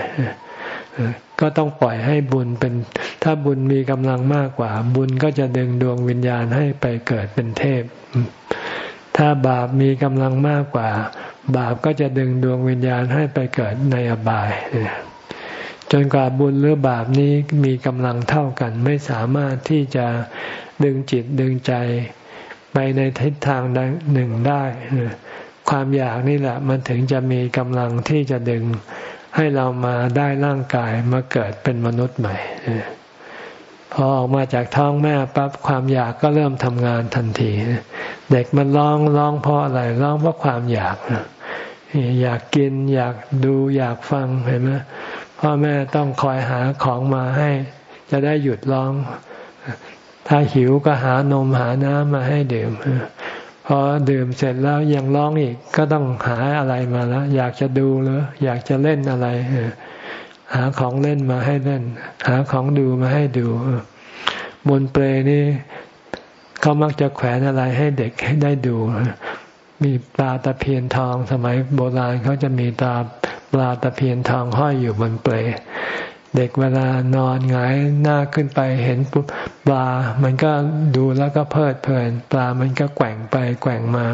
ก็ต้องปล่อยให้บุญเป็น ถ้าบุญมีกำลังมากกว่า บุญก็จะดึงดวงวิญญาณให้ไปเกิดเป็นเทพ ถ้าบาปมีกำลังมากกว่า บาปก็จะดึงดวงวิญญาณให้ไปเกิดในอบาย จนกว่าบุญหรือบาปนี้มีกำลังเท่ากัน ไม่สามารถที่จะดึงจิตดึงใจไปในทิศทางหนึ่งได้ ความอยากนี่แหละ มันถึงจะมีกำลังที่จะดึงให้เรามาได้ร่างกายมาเกิดเป็นมนุษย์ใหม่พอออกมาจากท้องแม่ปั๊บความอยากก็เริ่มทำงานทันที เด็กมันร้องร้องเพราะอะไรร้องเพราะความอยากอยากกิน อยากดูอยากฟังเห็นไหมพ่อแม่ต้องคอยหาของมาให้ จะได้หยุดร้อง ถ้าหิวก็หานมหาน้ำมาให้ดื่ม พอดื่มเสร็จแล้วยังร้องอีกก็ต้องหาอะไรมาแล้วอยากจะดูหรืออยากจะเล่นอะไรหาของเล่นมาให้เล่น หาของดูมาให้ดูบนเปลนี่เขามักจะแขวนอะไรให้เด็กให้ได้ดู มีปลาตะเพียนทอง สมัยโบราณเขาจะมีตาปลาตะเพียนทองห้อยอยู่บนเปล เด็กเวลานอนหงายหน้าขึ้นไปเห็นปุ๊บปลา มันก็ดูแล้วก็เพลิดเพลิน ปลามันก็แกว่งไปแกว่งมา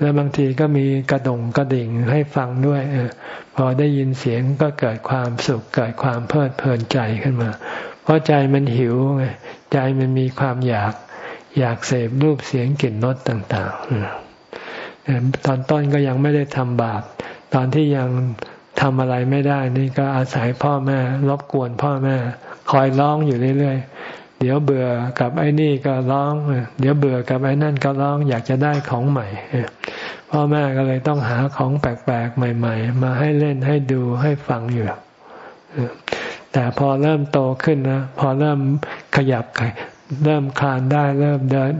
แล้วบางทีก็มีกระดงกระดิ่งให้ฟังด้วยอพอได้ยินเสียงก็เกิดความสุขเกิดความเพลิดเพลินใจขึ้นมา เพราะใจมันหิวไงใจมันมีความอยาก อยากเสพรูปเสียงกลิ่นรสต่าง ๆตอนต้นก็ยังไม่ได้ทำบาปตอนที่ยัง ทำอะไรไม่ได้ นี่ก็อาศัยพ่อแม่รบกวนพ่อแม่ คอยร้องอยู่เรื่อยๆ เดี๋ยวเบื่อกับไอ้นี่ก็ร้อง เดี๋ยวเบื่อกับไอ้นั่นก็ร้องอยากจะได้ของใหม่ พ่อแม่ก็เลยต้องหาของแปลกๆ ใหม่ ๆ มาให้เล่นให้ดูให้ฟังอยู่แต่พอเริ่มโตขึ้นนะพอเริ่มขยับเริ่มคลานได้ เริ่มเดิน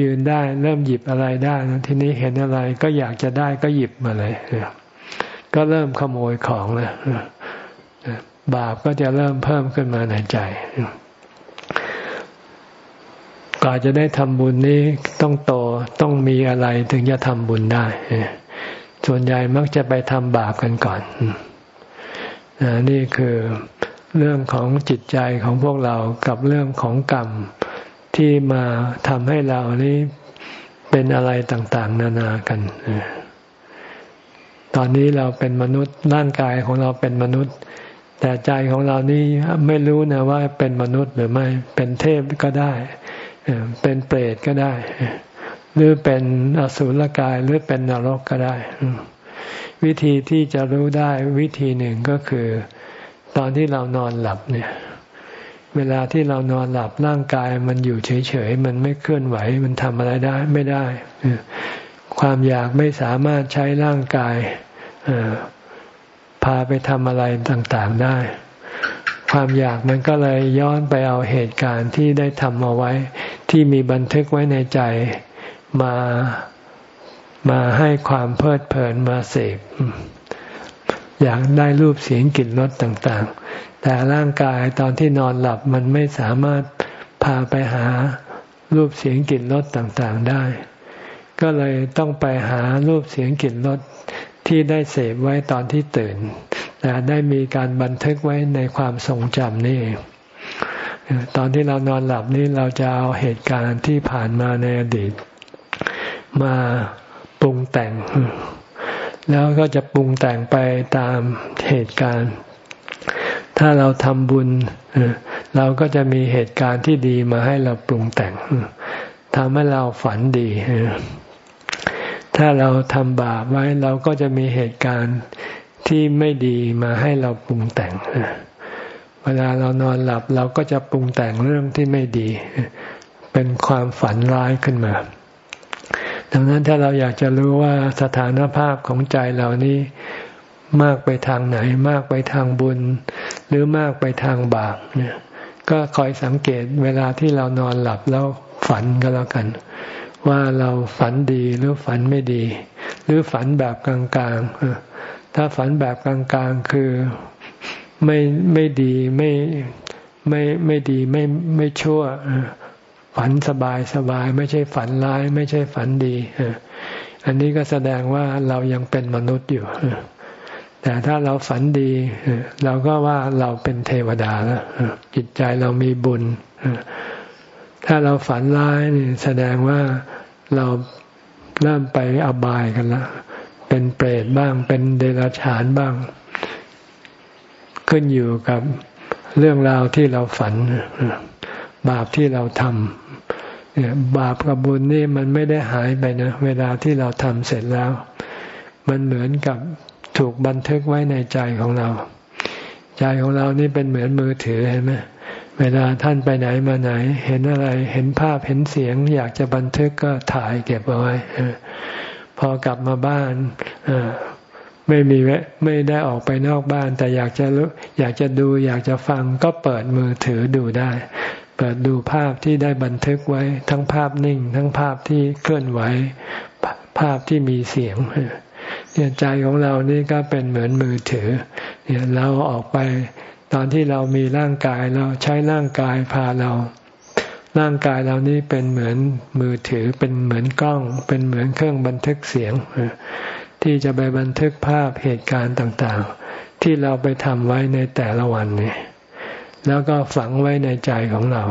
ยืนได้ เริ่มหยิบอะไรได้ ทีนี้เห็นอะไรก็อยากจะได้ก็หยิบมาเลย ก็เริ่มขโมยของแล้วบาปก็จะเริ่มเพิ่มขึ้นมาในใจก่อนจะได้ทำบุญนี้ต้องโตต้องมีอะไรถึงจะทำบุญได้ ส่วนใหญ่มักจะไปทำบาปกันก่อน นี่คือเรื่องของจิตใจของพวกเรากับเรื่องของกรรมที่มาทำให้เรานี้เป็นอะไรต่าง ๆ นานากัน ตอนนี้เราเป็นมนุษย์ร่างกายของเราเป็นมนุษย์ แต่ใจของเรานี่ไม่รู้นะว่าเป็นมนุษย์หรือไม่เป็นเทพก็ได้ เป็นเปรตก็ได้ หรือเป็นอสุรกายหรือเป็นนรกก็ได้ วิธีที่จะรู้ได้วิธีหนึ่งก็คือ ตอนที่เรานอนหลับเนี่ยเวลาที่เรานอนหลับร่างกายมันอยู่เฉยๆ มันไม่เคลื่อนไหวมันทำอะไรได้ ไม่ได้ ความอยากไม่สามารถใช้ร่างกายพาไปทำอะไรต่างๆได้ ความอยากมันก็เลยย้อนไปเอาเหตุการณ์ที่ได้ทำเอาไว้ ที่มีบันทึกไว้ในใจมามาให้ความเพลิดเพลินมาเสพอยากได้รูปเสียงกลิ่นรสต่างๆ แต่ร่างกายตอนที่นอนหลับมันไม่สามารถพาไปหารูปเสียงกลิ่นรสต่างๆได้ ก็เลยต้องไปหารูปเสียงกลิ่นรสที่ได้เสพไว้ตอนที่ตื่นแต่ได้มีการบันทึกไว้ในความทรงจำนี่ตอนที่เรานอนหลับนี่เราจะเอาเหตุการณ์ที่ผ่านมาในอดีต มาปรุงแต่ง แล้วก็จะปรุงแต่งไปตามเหตุการณ์ ถ้าเราทำบุญ เราก็จะมีเหตุการณ์ที่ดีมาให้เราปรุงแต่งทำให้เราฝันดี ถ้าเราทำบาปไว้เราก็จะมีเหตุการณ์ที่ไม่ดีมาให้เราปรุงแต่ง เวลาเรานอนหลับเราก็จะปรุงแต่งเรื่องที่ไม่ดี เป็นความฝันร้ายขึ้นมา ดังนั้นถ้าเราอยากจะรู้ว่าสถานภาพของใจเรานี้มากไปทางไหน มากไปทางบุญ หรือมากไปทางบาปเนี่ย ก็คอยสังเกตเวลาที่เรานอนหลับแล้วฝันก็แล้วกัน ว่าเราฝันดีหรือฝันไม่ดี หรือฝันแบบกลางๆ ถ้าฝันแบบกลางๆคือไม่ไม่ดีไม่ไม่ไม่ดีไม่ไม่ชั่วฝันสบายสบาย ไม่ใช่ฝันร้าย ไม่ใช่ฝันดีอันนี้ก็แสดงว่าเรายังเป็นมนุษย์อยู่แต่ถ้าเราฝันดี เราก็ว่าเราเป็นเทวดาแล้วจิตใจเรามีบุญ ถ้าเราฝันร้ายนี่แสดงว่าเราเริ่มไปอบายกันละเป็นเปรตบ้าง เป็นเดรัจฉานบ้าง ขึ้นอยู่กับเรื่องราวที่เราฝัน บาปที่เราทำบาปกับบุญนี่มันไม่ได้หายไปนะ เวลาที่เราทำเสร็จแล้ว มันเหมือนกับถูกบันทึกไว้ในใจของเรา ใจของเรานี่เป็นเหมือนมือถือเห็นไหม เวลาท่านไปไหนมาไหน เห็นอะไรเห็นภาพเห็นเสียง อยากจะบันทึกก็ถ่ายเก็บเอาไว้พอกลับมาบ้านไม่มีไม่ได้ออกไปนอกบ้าน แต่อยากจะอยากจะดู อยากจะฟังก็เปิดมือถือดูได้ เปิดดูภาพที่ได้บันทึกไว้ ทั้งภาพนิ่ง ทั้งภาพที่เคลื่อนไหวภาพที่มีเสียงเนี่ยใจของเรานี่ก็เป็นเหมือนมือถือ เนี่ยเราออกไป ตอนที่เรามีร่างกายเราใช้ร่างกายพาเรา ร่างกายเรานี่เป็นเหมือนมือถือเป็นเหมือนกล้อง เป็นเหมือนเครื่องบันทึกเสียง ที่จะไปบันทึกภาพเหตุการณ์ต่างๆ ที่เราไปทำไว้ในแต่ละวันนี่แล้วก็ฝังไว้ในใจของเรา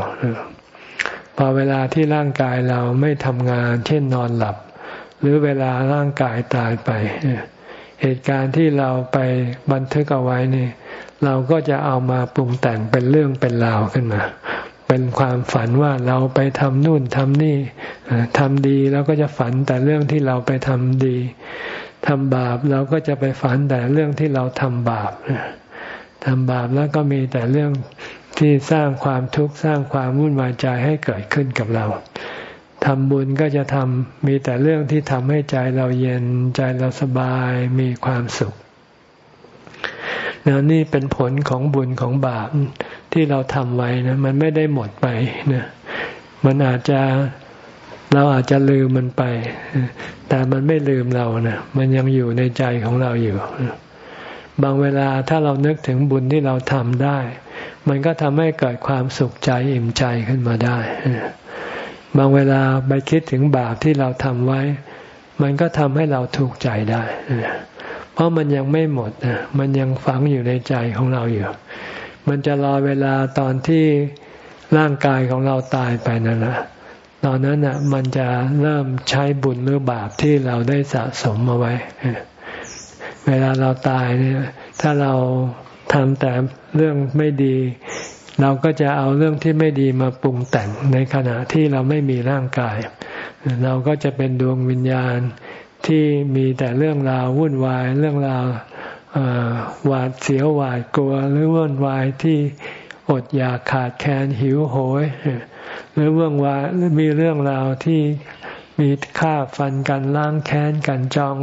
พอเวลาที่ร่างกายเราไม่ทำงาน เช่นนอนหลับ หรือเวลาร่างกายตายไป เหตุการณ์ที่เราไปบันทึกเอาไว้นี่ เราก็จะเอามาปรุงแต่งเป็นเรื่องเป็นราวขึ้นมา เป็นความฝันว่าเราไปทำนู่นทำนี่ทำดีแล้วก็จะฝันแต่เรื่องที่เราไปทำดีทำบาปเราก็จะไปฝันแต่เรื่องที่เราทำบาปทำบาปแล้วก็มีแต่เรื่องที่สร้างความทุกข์สร้างความวุ่นวายใจให้เกิดขึ้นกับเรา ทำบุญก็จะทำมีแต่เรื่องที่ทำให้ใจเราเย็นใจเราสบายมีความสุขนนี่เป็นผลของบุญของบาปที่เราทำไว้นะมันไม่ได้หมดไปนะมันอาจจะเราอาจจะลืมมันไป แต่มันไม่ลืมเรานะมันยังอยู่ในใจของเราอยู่ บางเวลาถ้าเรานึกถึงบุญที่เราทำได้ มันก็ทำให้เกิดความสุขใจอิ่มใจขึ้นมาได้ บางเวลาไปคิดถึงบาปที่เราทำไว้ มันก็ทำให้เราทุกข์ใจได้ เพราะมันยังไม่หมดมันยังฝังอยู่ในใจของเราอยู่ มันจะรอเวลาตอนที่ร่างกายของเราตายไปนั่นแหละตอนนั้นอะมันจะเริ่มใช้บุญหรือบาปที่เราได้สะสมมาไว้ เวลาเราตายเนี่ย ถ้าเราทำแต่เรื่องไม่ดี เราก็จะเอาเรื่องที่ไม่ดีมาปรุงแต่งในขณะที่เราไม่มีร่างกาย เราก็จะเป็นดวงวิญญาณที่มีแต่เรื่องราววุ่นวายเรื่องราวหวาดเสียวหวาดกลัว หรือวุ่นวายที่อดอยากขาดแคลนหิวโหย หรือเรื่องว่ามีเรื่องราวที่มีฆ่าฟันกันล้างแค้นกันจอง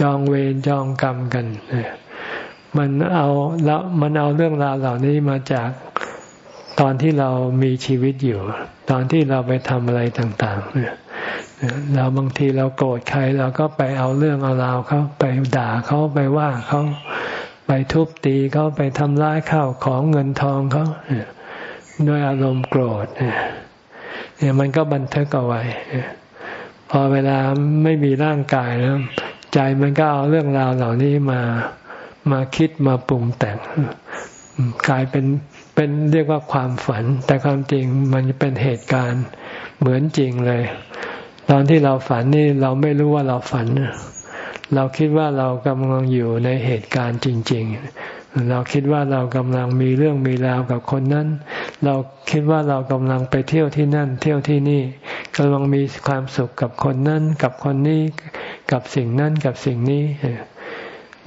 จองเวรจองกรรมกัน มันเอาแล้วมันเอาเรื่องราวเหล่านี้มาจาก ตอนที่เรามีชีวิตอยู่ ตอนที่เราไปทำอะไรต่างๆเนี่ยเราบางทีเราโกรธใครเราก็ไปเอาเรื่องเอาราวเขาไปด่าเขาไปว่าเขาไปทุบตีเขาไปทำร้ายข้าวของเงินทองเขาด้วยอารมณ์โกรธเนี่ยมันก็บันทึกเอาไว้พอเวลาไม่มีร่างกายแล้ว ใจมันก็เอาเรื่องราวเหล่านี้มามาคิดมาปรุงแต่งกลายเป็น เป็นเรียกว่าความฝัน แต่ความจริงมันเป็นเหตุการณ์เหมือนจริงเลย ตอนที่เราฝันนี่เราไม่รู้ว่าเราฝัน เราคิดว่าเรากำลังอยู่ในเหตุการณ์จริง ๆ เราคิดว่าเรากำลังมีเรื่องมีราวกับคนนั้น เราคิดว่าเรากำลังไปเที่ยวที่นั่น เที่ยวที่นี่กำลังมีความสุขกับคนนั้น กับคนนี้กับสิ่งนั้นกับสิ่งนี้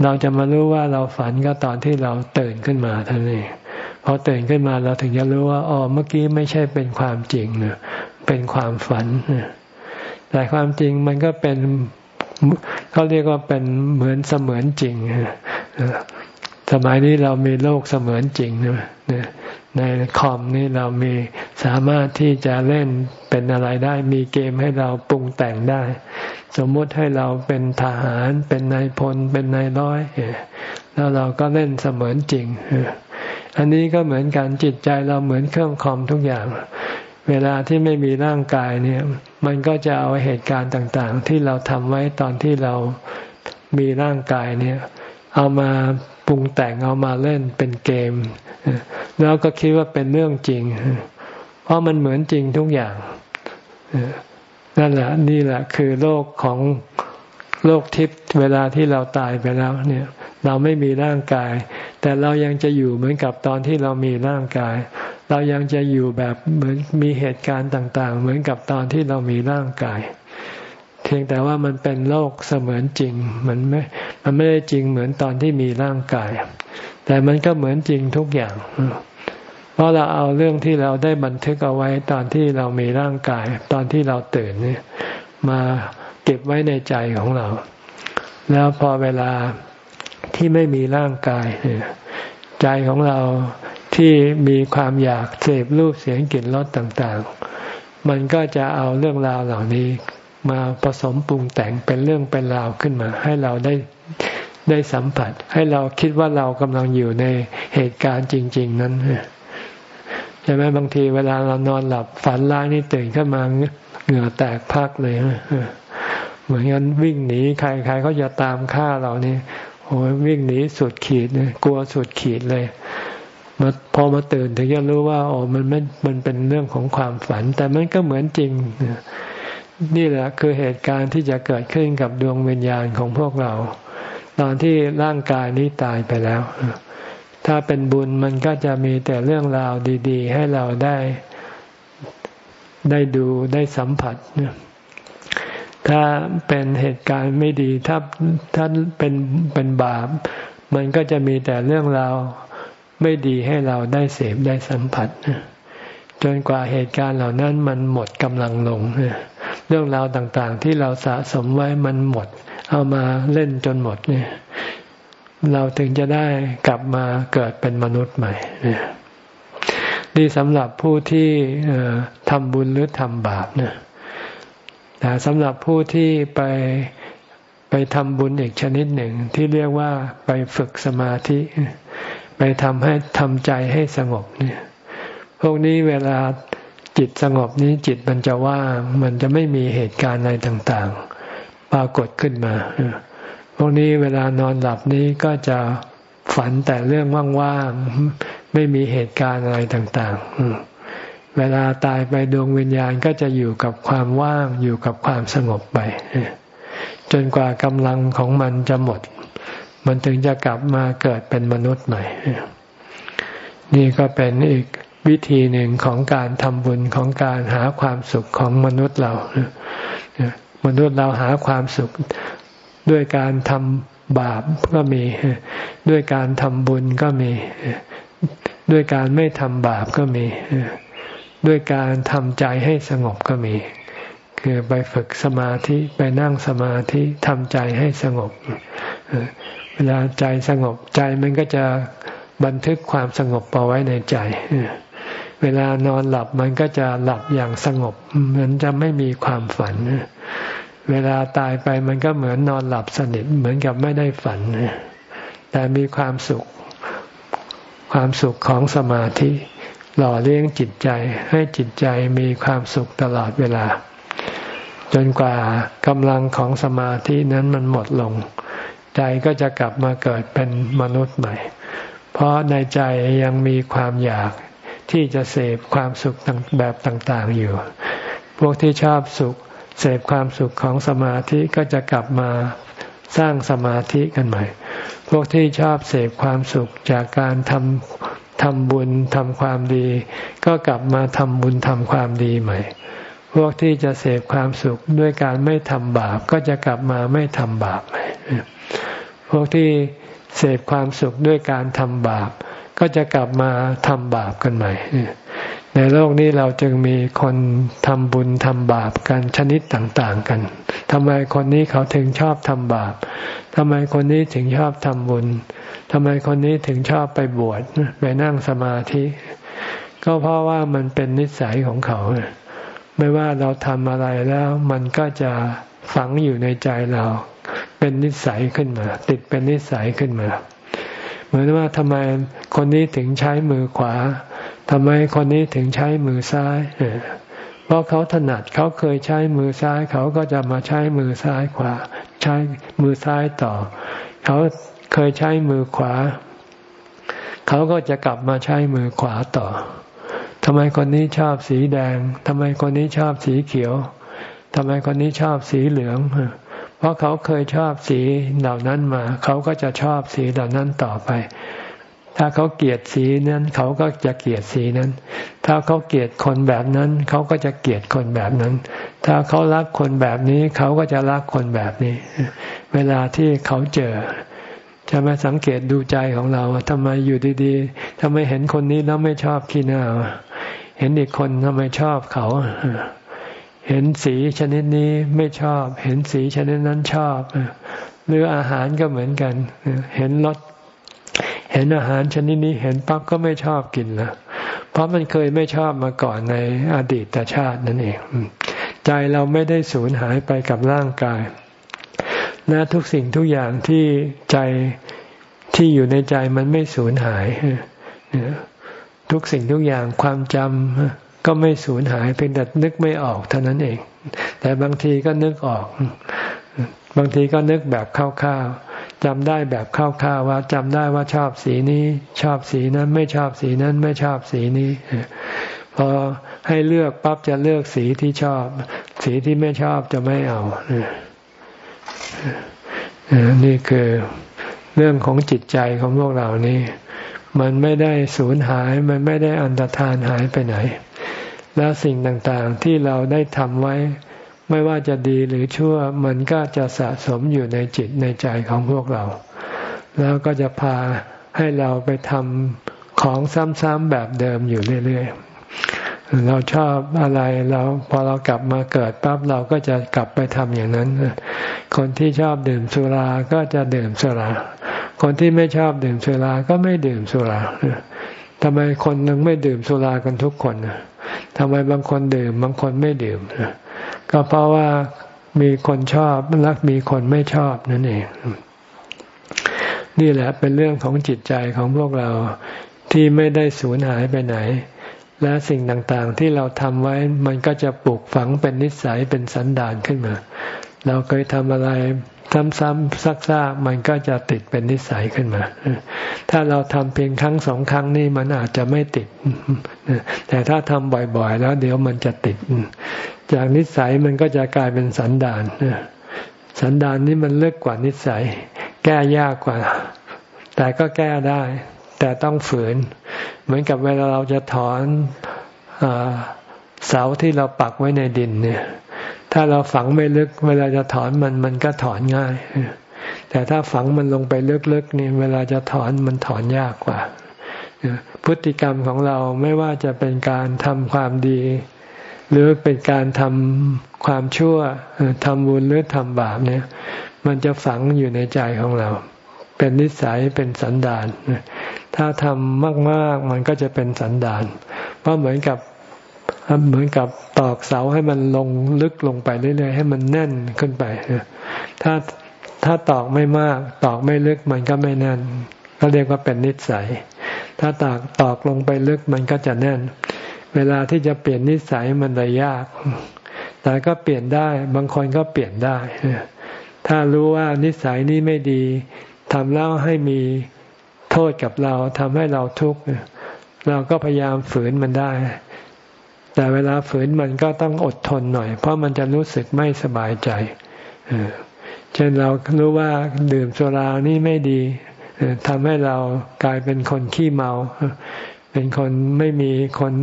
เราจะมารู้ว่าเราฝันก็ตอนที่เราตื่นขึ้นมาท่านนี้ พอตื่นขึ้นมาเราถึงจะรู้ว่าอ๋อเมื่อกี้ไม่ใช่เป็นความจริงเนะเป็นความฝันแต่ความจริงมันก็เป็นเขาเรียกว่าเป็นเหมือนเสมือนจริงสมัยนี้เรามีโลกเสมือนจริงในคอมนี่เรามีสามารถที่จะเล่นเป็นอะไรได้ มีเกมให้เราปรุงแต่งได้ สมมุติให้เราเป็นทหาร เป็นนายพล เป็นนายร้อย แล้วเราก็เล่นเสมือนจริง อันนี้ก็เหมือนกันจิตใจเราเหมือนเครื่องคอมทุกอย่าง เวลาที่ไม่มีร่างกายเนี่ย มันก็จะเอาเหตุการณ์ต่างๆ ที่เราทำไว้ตอนที่เรามีร่างกายเนี่ย เอามาปรุงแต่งเอามาเล่นเป็นเกม แล้วก็คิดว่าเป็นเรื่องจริง เพราะมันเหมือนจริงทุกอย่างนั่นแหละนี่แหละคือโลกของ โลกทิพย์เวลาที่เราตายไปแล้วเนี่ย เราไม่มีร่างกาย แต่เรายังจะอยู่เหมือนกับตอนที่เรามีร่างกาย เรายังจะอยู่แบบเหมือนมีเหตุการณ์ต่าง ๆ เหมือนกับตอนที่เรามีร่างกาย เพียงแต่ว่ามันเป็นโลกเสมือนจริงมันไม่ มันไม่ได้จริงเหมือนตอนที่มีร่างกาย แต่มันก็เหมือนจริงทุกอย่าง เพราะเราเอาเรื่องที่เราได้บันทึกเอาไว้ตอนที่เรามีร่างกาย ตอนที่เราตื่นเนี่ยมา เก็บไว้ในใจของเรา แล้วพอเวลาที่ไม่มีร่างกาย ใจของเราที่มีความอยากเสพรูปเสียงกลิ่นรสต่างๆ มันก็จะเอาเรื่องราวเหล่านี้ มาผสมปรุงแต่งเป็นเรื่องเป็นราวขึ้นมา ให้เราได้ได้สัมผัส ให้เราคิดว่าเรากำลังอยู่ในเหตุการณ์จริง ๆ นั้นใช่ไหมบางทีเวลาเรานอนหลับฝันร้ายนี่ตื่นขึ้นมาเหงื่อแตกพักเลย เหมือนกันวิ่งหนีใครใครเขาจะตามฆ่าเรานี่โอ้ยวิ่งหนีสุดขีดเลยกลัวสุดขีดเลยมาพอมาตื่นถึงจะรู้ว่าโอ้มันไม่มันเป็นเรื่องของความฝัน แต่มันก็เหมือนจริง นี่แหละคือเหตุการณ์ที่จะเกิดขึ้นกับดวงวิญญาณของพวกเรา ตอนที่ร่างกายนี้ตายไปแล้ว ถ้าเป็นบุญมันก็จะมีแต่เรื่องราวดี ๆ ให้เราได้ได้ดูได้สัมผัส ถ้าเป็นเหตุการณ์ไม่ดีถ้าถ้าเป็นเป็นบาป มันก็จะมีแต่เรื่องราวไม่ดีให้เราได้เสพได้สัมผัสจนกว่าเหตุการณ์เหล่านั้นมันหมดกำลังลงเรื่องราวต่างๆ ที่เราสะสมไว้มันหมด เอามาเล่นจนหมดเนี่ย เราถึงจะได้กลับมาเกิดเป็นมนุษย์ใหม่นี่สำหรับผู้ที่ทำบุญหรือทำบาปเนี่ย แต่สำหรับผู้ที่ไปไปทำบุญอีกชนิดหนึ่งที่เรียกว่าไปฝึกสมาธิ ไปทำให้ทำใจให้สงบเนี่ยพวกนี้เวลาจิตสงบนี้จิตมันจะว่างมันจะไม่มีเหตุการณ์อะไรต่างๆ ปรากฏขึ้นมา พวกนี้เวลานอนหลับนี้ก็จะฝันแต่เรื่องว่างๆ ไม่มีเหตุการณ์อะไรต่างๆ เวลาตายไปดวงวิญญาณก็จะอยู่กับความว่างอยู่กับความสงบไป จนกว่ากำลังของมันจะหมด มันถึงจะกลับมาเกิดเป็นมนุษย์ใหม่ นี่ก็เป็นอีกวิธีหนึ่งของการทำบุญของการหาความสุขของมนุษย์เรา มนุษย์เราหาความสุขด้วยการทำบาปก็มี ด้วยการทำบุญก็มี ด้วยการไม่ทำบาปก็มี ด้วยการทำใจให้สงบก็มี คือไปฝึกสมาธิไปนั่งสมาธิทำใจให้สงบ เวลาใจสงบใจมันก็จะบันทึกความสงบเอาไว้ในใจ เวลานอนหลับมันก็จะหลับอย่างสงบมันจะไม่มีความฝัน เวลาตายไปมันก็เหมือนนอนหลับสนิทเหมือนกับไม่ได้ฝัน แต่มีความสุข ความสุขของสมาธิ หล่อเลี้ยงจิตใจให้จิตใจมีความสุขตลอดเวลา จนกว่ากำลังของสมาธินั้นมันหมดลง ใจก็จะกลับมาเกิดเป็นมนุษย์ใหม่ เพราะในใจยังมีความอยากที่จะเสพความสุขแบบต่างๆอยู่ พวกที่ชอบสุขเสพความสุขของสมาธิก็จะกลับมาสร้างสมาธิกันใหม่ พวกที่ชอบเสพความสุขจากการทำ ทำบุญทำความดี ก็กลับมาทำบุญทำความดีใหม่ พวกที่จะเสพความสุขด้วยการไม่ทำบาป ก็จะกลับมาไม่ทำบาปใหม่พวกที่เสพความสุขด้วยการทำบาป ก็จะกลับมาทำบาปกันใหม่ ในโลกนี้เราจึงมีคนทำบุญทำบาปกันชนิดต่าง ๆ กันทำไมคนนี้เขาถึงชอบทำบาปทำไมคนนี้ถึงชอบทำบุญทำไมคนนี้ถึงชอบไปบวชไปนั่งสมาธิ ก็เพราะว่ามันเป็นนิสัยของเขา ไม่ว่าเราทำอะไรแล้วมันก็จะฝังอยู่ในใจเรา เป็นนิสัยขึ้นมา ติดเป็นนิสัยขึ้นมา เหมือนว่าทำไมคนนี้ถึงใช้มือขวา ทำไมคนนี้ถึงใช้มือซ้าย เพราะเขาถนัดเขาเคยใช้มือซ้าย เขาก็จะมาใช้มือซ้ายขวา ใช้มือซ้ายต่อ เขาเคยใช้มือขวา เขาก็จะกลับมาใช้มือขวาต่อทำไมคนนี้ชอบสีแดง ทำไมคนนี้ชอบสีเขียว ทำไมคนนี้ชอบสีเหลือง เพราะเขาเคยชอบสีเหล่านั้นมา เขาก็จะชอบสีเหล่านั้นต่อไป ถ้าเขาเกลียดสีนั้น เขาก็จะเกลียดสีนั้น ถ้าเขาเกลียดคนแบบนั้น เขาก็จะเกลียดคนแบบนั้น ถ้าเขารักคนแบบนี้ เขาก็จะรักคนแบบนี้ เวลาที่เขาเจอจะมาสังเกตดูใจของเราทำไมอยู่ดีๆทำไมเห็นคนนี้แล้วไม่ชอบขี้หน้า เห็นอีกคนทำไมชอบเขา เห็นสีชนิดนี้ไม่ชอบ เห็นสีชนิดนั้นชอบหรืออาหารก็เหมือนกัน เห็นรส ห็นอาหารชนิดนี้เห็นปั๊บก็ไม่ชอบกินละเพราะมันเคยไม่ชอบมาก่อนในอดีตชาตินั่นเอง ใจเราไม่ได้สูญหายไปกับร่างกายนะทุกสิ่งทุกอย่างที่ใจที่อยู่ในใจมันไม่สูญหาย ทุกสิ่งทุกอย่างความจำก็ไม่สูญหายเพียงแต่นึกไม่ออกเท่านั้นเอง แต่บางทีก็นึกออก บางทีก็นึกแบบคร่าวๆ จำได้แบบคร่าวๆว่าจำได้ว่าชอบสีนี้ ชอบสีนั้นไม่ชอบสีนั้นไม่ชอบสีนี้ พอให้เลือกปั๊บจะเลือกสีที่ชอบ สีที่ไม่ชอบจะไม่เอานี่คือเรื่องของจิตใจของพวกเรานี่ มันไม่ได้สูญหายมันไม่ได้อันตรธานหายไปไหน แล้วสิ่งต่างๆที่เราได้ทำไว้ ไม่ว่าจะดีหรือชั่วมันก็จะสะสมอยู่ในจิตในใจของพวกเรา แล้วก็จะพาให้เราไปทำของซ้ำๆแบบเดิมอยู่เรื่อยๆ เราชอบอะไรเราพอเรากลับมาเกิดปั๊บเราก็จะกลับไปทำอย่างนั้น คนที่ชอบดื่มสุราก็จะดื่มสุรา คนที่ไม่ชอบดื่มสุราก็ไม่ดื่มสุรา ทำไมคนนึงไม่ดื่มสุรากันทุกคนทำไมบางคนดื่ม บางคนไม่ดื่มก็เพราะว่ามีคนชอบรักมีคนไม่ชอบนั่นเอง นี่แหละเป็นเรื่องของจิตใจของพวกเราที่ไม่ได้สูญหายไปไหน และสิ่งต่างๆที่เราทำไว้มันก็จะปลูกฝังเป็นนิสัยเป็นสันดานขึ้นมา เราเคยทำอะไร ซ้ำๆซักๆมันก็จะติดเป็นนิสัยขึ้นมา ถ้าเราทำเพียงครั้งสองครั้งนี่มันอาจจะไม่ติด แต่ถ้าทำบ่อยๆ แล้วเดี๋ยวมันจะติด จากนิสัยมันก็จะกลายเป็นสันดานสันดานนี้มันเลึกกว่านิสัย แก้ยากกว่า แต่ก็แก้ได้ แต่ต้องฝืน เหมือนกับเวลาเราจะถอนเสาที่เราปักไว้ในดินเนี่ย ถ้าเราฝังไม่ลึก เวลาจะถอนมันมันก็ถอนง่าย แต่ถ้าฝังมันลงไปลึกๆนี่เวลาจะถอนมันถอนยากกว่า พฤติกรรมของเราไม่ว่าจะเป็นการทำความดี หรือเป็นการทำความชั่วทำบุญหรือทำบาปเนี่ย มันจะฝังอยู่ในใจของเรา เป็นนิสัยเป็นสันดานถ้าทำมากๆมันก็จะเป็นสันดาน เพราะเหมือนกับเหมือนกับ อกเสาให้มันลงลึกลงไปเรื่อยๆให้มันแน่นขึ้นไปถ้าถ้าตอกไม่มากตอกไม่ลึกมันก็ไม่แน่นก็เรียกว่าเป็นนิสัย ถ้าตอกตอกลงไปลึกมันก็จะแน่น เวลาที่จะเปลี่ยนนิสัยมันเลยยาก แต่ก็เปลี่ยนได้ บางคนก็เปลี่ยนได้ ถ้ารู้ว่านิสัยนี้ไม่ดีทำแล้วให้มีโทษกับเราทำให้เราทุกข์เราก็พยายามฝืนมันได้ แต่เวลาฝืนมันก็ต้องอดทนหน่อย เพราะมันจะรู้สึกไม่สบายใจเช่นเรารู้ว่าดื่มสุรานี่ไม่ดีทำให้เรากลายเป็นคนขี้เมา เป็นคนไม่มีคน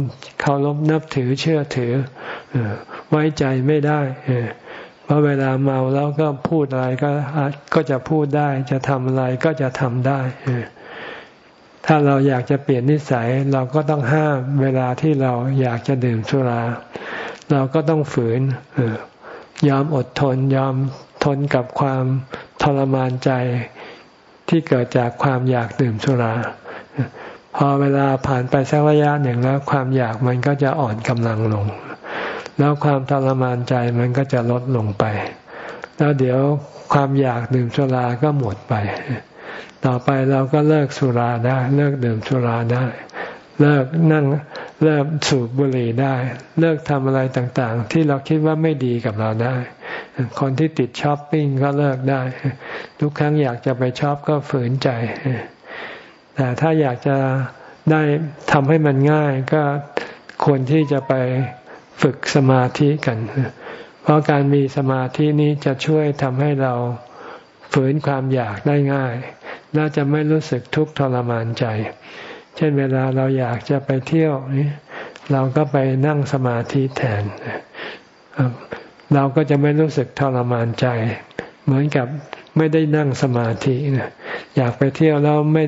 เคารพนับถือเชื่อถือไว้ใจไม่ได้เพราะเวลาเมาแล้วก็พูดอะไรก็ก็จะพูดได้ จะทำอะไรก็จะทำได้ ถ้าเราอยากจะเปลี่ยนนิสัยเราก็ต้องห้ามเวลาที่เราอยากจะดื่มสุรา เราก็ต้องฝืนยอมอดทนยอมทนกับความทรมานใจที่เกิดจากความอยากดื่มสุรา พอเวลาผ่านไปสักระยะหนึ่งแล้วความอยากมันก็จะอ่อนกำลังลง แล้วความทรมานใจมันก็จะลดลงไป แล้วเดี๋ยวความอยากดื่มสุราก็หมดไป ต่อไปเราก็เลิกสุราได้ เลิกดื่มสุราได้ เลิกนั่งเลิกสูบบุหรี่ได้ เลิกทำอะไรต่างๆ ที่เราคิดว่าไม่ดีกับเราได้ คนที่ติดช้อปปิ้งก็เลิกได้ ทุกครั้งอยากจะไปช้อปก็ฝืนใจ แต่ถ้าอยากจะได้ทำให้มันง่ายก็ควรที่จะไปฝึกสมาธิกัน เพราะการมีสมาธินี้จะช่วยทำให้เราฝืนความอยากได้ง่าย แล้วจะไม่รู้สึกทุกข์ทรมานใจ เช่นเวลาเราอยากจะไปเที่ยวนี่เราก็ไปนั่งสมาธิแทน เราก็จะไม่รู้สึกทรมานใจ เหมือนกับไม่ได้นั่งสมาธิอยากไปเที่ยวแล้วไม่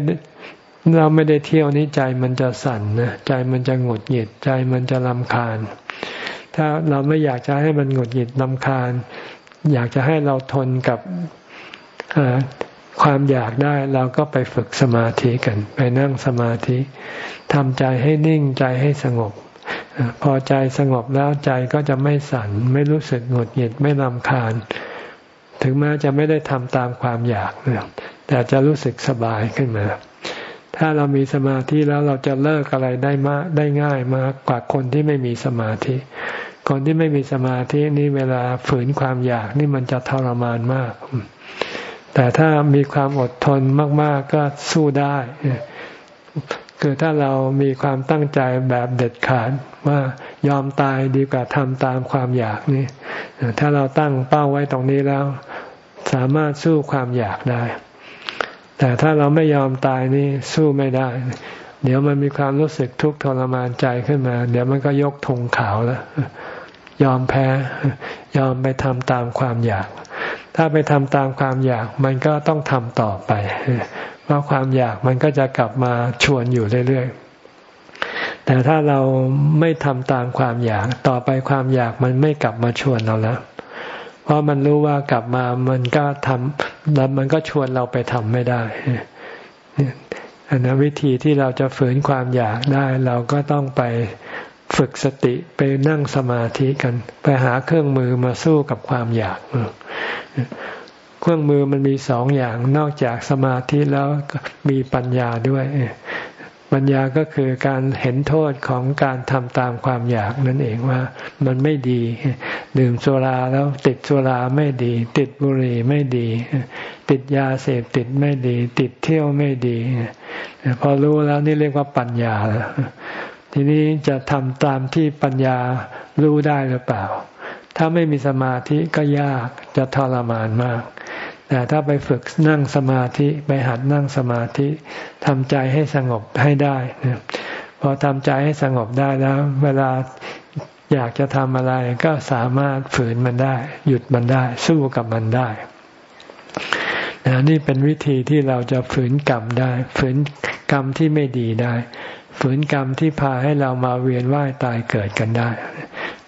เราไม่ได้เที่ยวนี้ใจมันจะสั่นนะใจมันจะหงุดหงิดใจมันจะลำคาญ ถ้าเราไม่อยากจะให้มันหงุดหงิดลำคาญ อยากจะให้เราทนกับ ความอยากได้เราก็ไปฝึกสมาธิกัน ไปนั่งสมาธิทำใจให้นิ่งใจให้สงบ พอใจสงบแล้วใจก็จะไม่สั่นไม่รู้สึกหงุดหงิดไม่ลำคาญ ถึงแม้จะไม่ได้ทำตามความอยากแต่จะรู้สึกสบายขึ้นมา ถ้าเรามีสมาธิแล้วเราจะเลิกอะไรได้มากได้ง่ายมากกว่าคนที่ไม่มีสมาธิ คนที่ไม่มีสมาธินี่เวลาฝืนความอยากนี่มันจะทรมานมาก แต่ถ้ามีความอดทนมาก ๆ ก็สู้ได้ คือถ้าเรามีความตั้งใจแบบเด็ดขาดว่ายอมตายดีกว่าทำตามความอยากนี่ถ้าเราตั้งเป้าไว้ตรงนี้แล้ว สามารถสู้ความอยากได้ แต่ถ้าเราไม่ยอมตายนี่สู้ไม่ได้ เดี๋ยวมันมีความรู้สึกทุกข์ทรมานใจขึ้นมา เดี๋ยวมันก็ยกธงขาวแล้ว ยอมแพ้ ยอมไปทำตามความอยาก ถ้าไปทำตามความอยากมันก็ต้องทำต่อไป เพราะความอยากมันก็จะกลับมาชวนอยู่เรื่อยๆ แต่ถ้าเราไม่ทำตามความอยากต่อไปความอยากมันไม่กลับมาชวนเราแล้วเพราะมันรู้ว่ากลับมามันก็ทำแล้วมันก็ชวนเราไปทำไม่ได้อันนั้นวิธีที่เราจะฝืนความอยากได้เราก็ต้องไป ฝึกสติไปนั่งสมาธิกัน ไปหาเครื่องมือมาสู้กับความอยาก เครื่องมือมันมีสองอย่างนอกจากสมาธิแล้วมีปัญญาด้วย ปัญญาก็คือการเห็นโทษของการทำตามความอยากนั่นเองว่ามันไม่ดี ดื่มสุราแล้วติดสุราไม่ดี ติดบุหรี่ไม่ดี ติดยาเสพติดไม่ดี ติดเที่ยวไม่ดี พอรู้แล้วนี่เรียกว่าปัญญาแล้ว ทีนี้จะทำตามที่ปัญญารู้ได้หรือเปล่า ถ้าไม่มีสมาธิก็ยากจะทรมานมาก แต่ถ้าไปฝึกนั่งสมาธิไปหัดนั่งสมาธิทำใจให้สงบให้ได้พอทำใจให้สงบได้แล้ว เวลาอยากจะทำอะไรก็สามารถฝืนมันได้ หยุดมันได้ สู้กับมันได้นี่เป็นวิธีที่เราจะฝืนกรรมได้ ฝืนกรรมที่ไม่ดีได้ ฝืนกรรมที่พาให้เรามาเวียนว่ายตายเกิดกันได้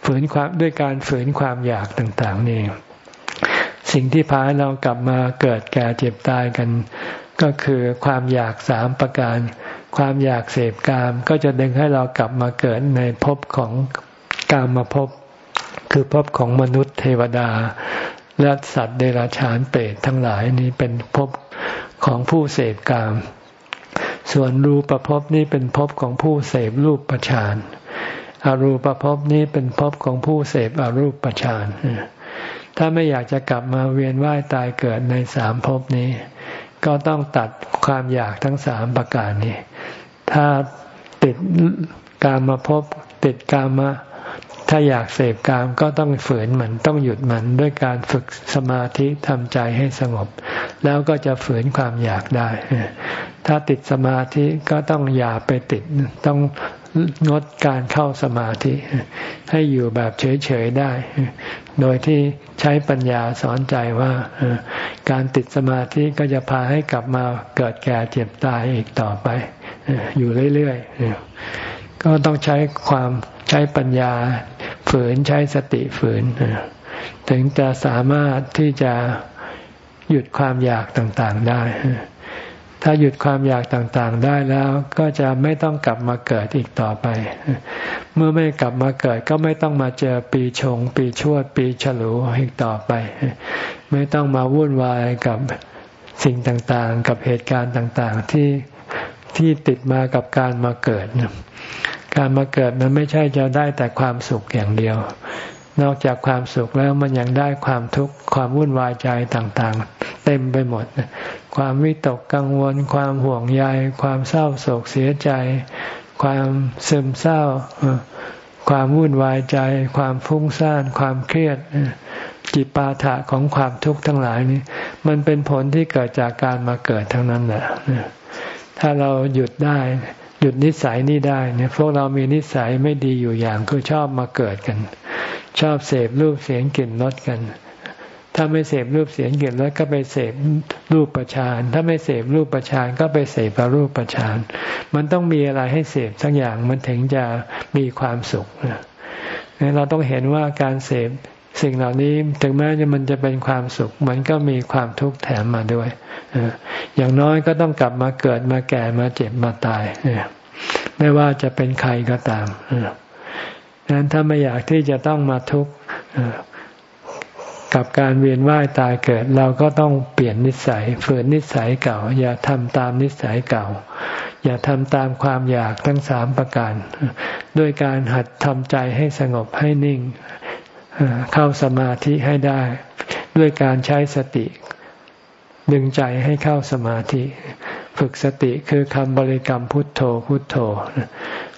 ฝืนความด้วยการฝืนความอยากต่างๆนี่สิ่งที่พาให้เรากลับมาเกิดแก่เจ็บตายกัน ก็คือความอยากสามประการ ความอยากเสพกามก็จะดึงให้เรากลับมาเกิดในภพของกามมาภพคือภพของมนุษย์เทวดา และสัตว์เดรัจฉานเปรตทั้งหลายนี้เป็นภพของผู้เสพกาม ส่วนรูปภพนี้เป็นภพของผู้เสพรูปประชานอารูปภพนี้เป็นภพของผู้เสพอรูปประชานถ้าไม่อยากจะกลับมาเวียนว่ายตายเกิดในสามภพนี้ ก็ต้องตัดความอยากทั้งสามประการนี้ ถ้าติดกามาภพติดกามา ถ้าอยากเสพกามก็ต้องฝืนมันต้องหยุดมันด้วยการฝึกสมาธิทำใจให้สงบ แล้วก็จะฝืนความอยากได้ ถ้าติดสมาธิก็ต้องอย่าไปติดต้องงดการเข้าสมาธิ ให้อยู่แบบเฉยๆได้ โดยที่ใช้ปัญญาสอนใจว่าการติดสมาธิก็จะพาให้กลับมาเกิดแก่เจ็บตายอีกต่อไป อยู่เรื่อยๆก็ต้องใช้ความใช้ปัญญา ฝืนใช้สติฝืน ถึงจะสามารถที่จะหยุดความอยากต่างๆได้ ถ้าหยุดความอยากต่างๆได้แล้วก็จะไม่ต้องกลับมาเกิดอีกต่อไป เมื่อไม่กลับมาเกิดก็ไม่ต้องมาเจอปีชง ปีชวด ปีฉลูอีกต่อไป ไม่ต้องมาวุ่นวายกับสิ่งต่างๆ กับเหตุการณ์ต่างๆที่ที่ติดมากับการมาเกิด การมาเกิดมันไม่ใช่จะได้แต่ความสุขอย่างเดียว นอกจากความสุขแล้วมันยังได้ความทุกข์ความวุ่นวายใจต่างๆ เต็มไปหมด ความวิตกกังวล ความห่วงใย ความเศร้าโศกเสียใจ ความซึมเศร้า ความวุ่นวายใจ ความฟุ้งซ่าน ความเครียดจิปาถะของความทุกข์ทั้งหลายนี้ มันเป็นผลที่เกิดจากการมาเกิดทั้งนั้นแหละถ้าเราหยุดได้ หยุดนิสัยนี้ได้เนี่ยพวกเรามีนิสัยไม่ดีอยู่อย่างคือชอบมาเกิดกัน ชอบเสพรูปเสียงกลิ่นรสกัน ถ้าไม่เสพรูปเสียงกลิ่นรสก็ไปเสพรูปประชานถ้าไม่เสพรูปประชานก็ไปเสพรูปประชานมันต้องมีอะไรให้เสพสักอย่างมันถึงจะมีความสุขเราต้องเห็นว่าการเสพ สิ่งเหล่านี้ถึงแม้จะมันจะเป็นความสุข มันก็มีความทุกข์แถมมาด้วยอย่างน้อยก็ต้องกลับมาเกิดมาแก่มาเจ็บมาตายไม่ว่าจะเป็นใครก็ตามดังนั้นถ้าไม่อยากที่จะต้องมาทุกข์กับการเวียนว่ายตายเกิด เราก็ต้องเปลี่ยนนิสัยฝืนนิสัยเก่า อย่าทำตามนิสัยเก่า อย่าทำตามความอยากทั้งสามประการ ด้วยการหัดทำใจให้สงบให้นิ่ง เข้าสมาธิให้ได้ ด้วยการใช้สติ ดึงใจให้เข้าสมาธิ ฝึกสติคือคำบริกรรมพุทโธพุทโธ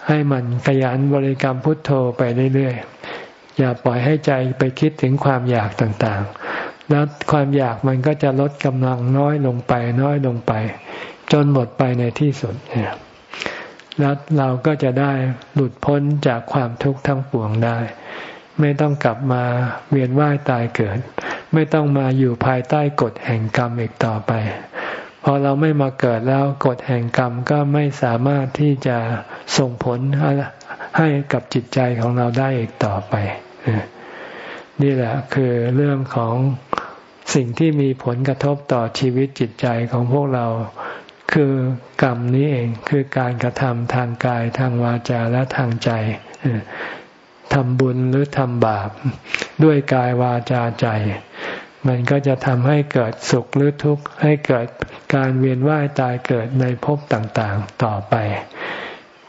ให้มันขยันบริกรรมพุทโธไปเรื่อยๆ อย่าปล่อยให้ใจไปคิดถึงความอยากต่างๆ แล้วความอยากมันก็จะลดกำลังน้อยลงไป น้อยลงไป จนหมดไปในที่สุดเนี่ยแล้วเราก็จะได้หลุดพ้นจากความทุกข์ทั้งปวงได้ ไม่ต้องกลับมาเวียนว่ายตายเกิด ไม่ต้องมาอยู่ภายใต้กฎแห่งกรรมอีกต่อไป พอเราไม่มาเกิดแล้วกฎแห่งกรรมก็ไม่สามารถที่จะส่งผลให้กับจิตใจของเราได้อีกต่อไป นี่แหละคือเรื่องของสิ่งที่มีผลกระทบต่อชีวิตจิตใจของพวกเราคือกรรมนี้เองคือการกระทำทางกายทางวาจาและทางใจ ทำบุญหรือทำบาป ด้วยกายวาจาใจ มันก็จะทำให้เกิดสุขหรือทุกข์ให้เกิดการเวียนว่ายตายเกิดในภพต่างๆต่อไป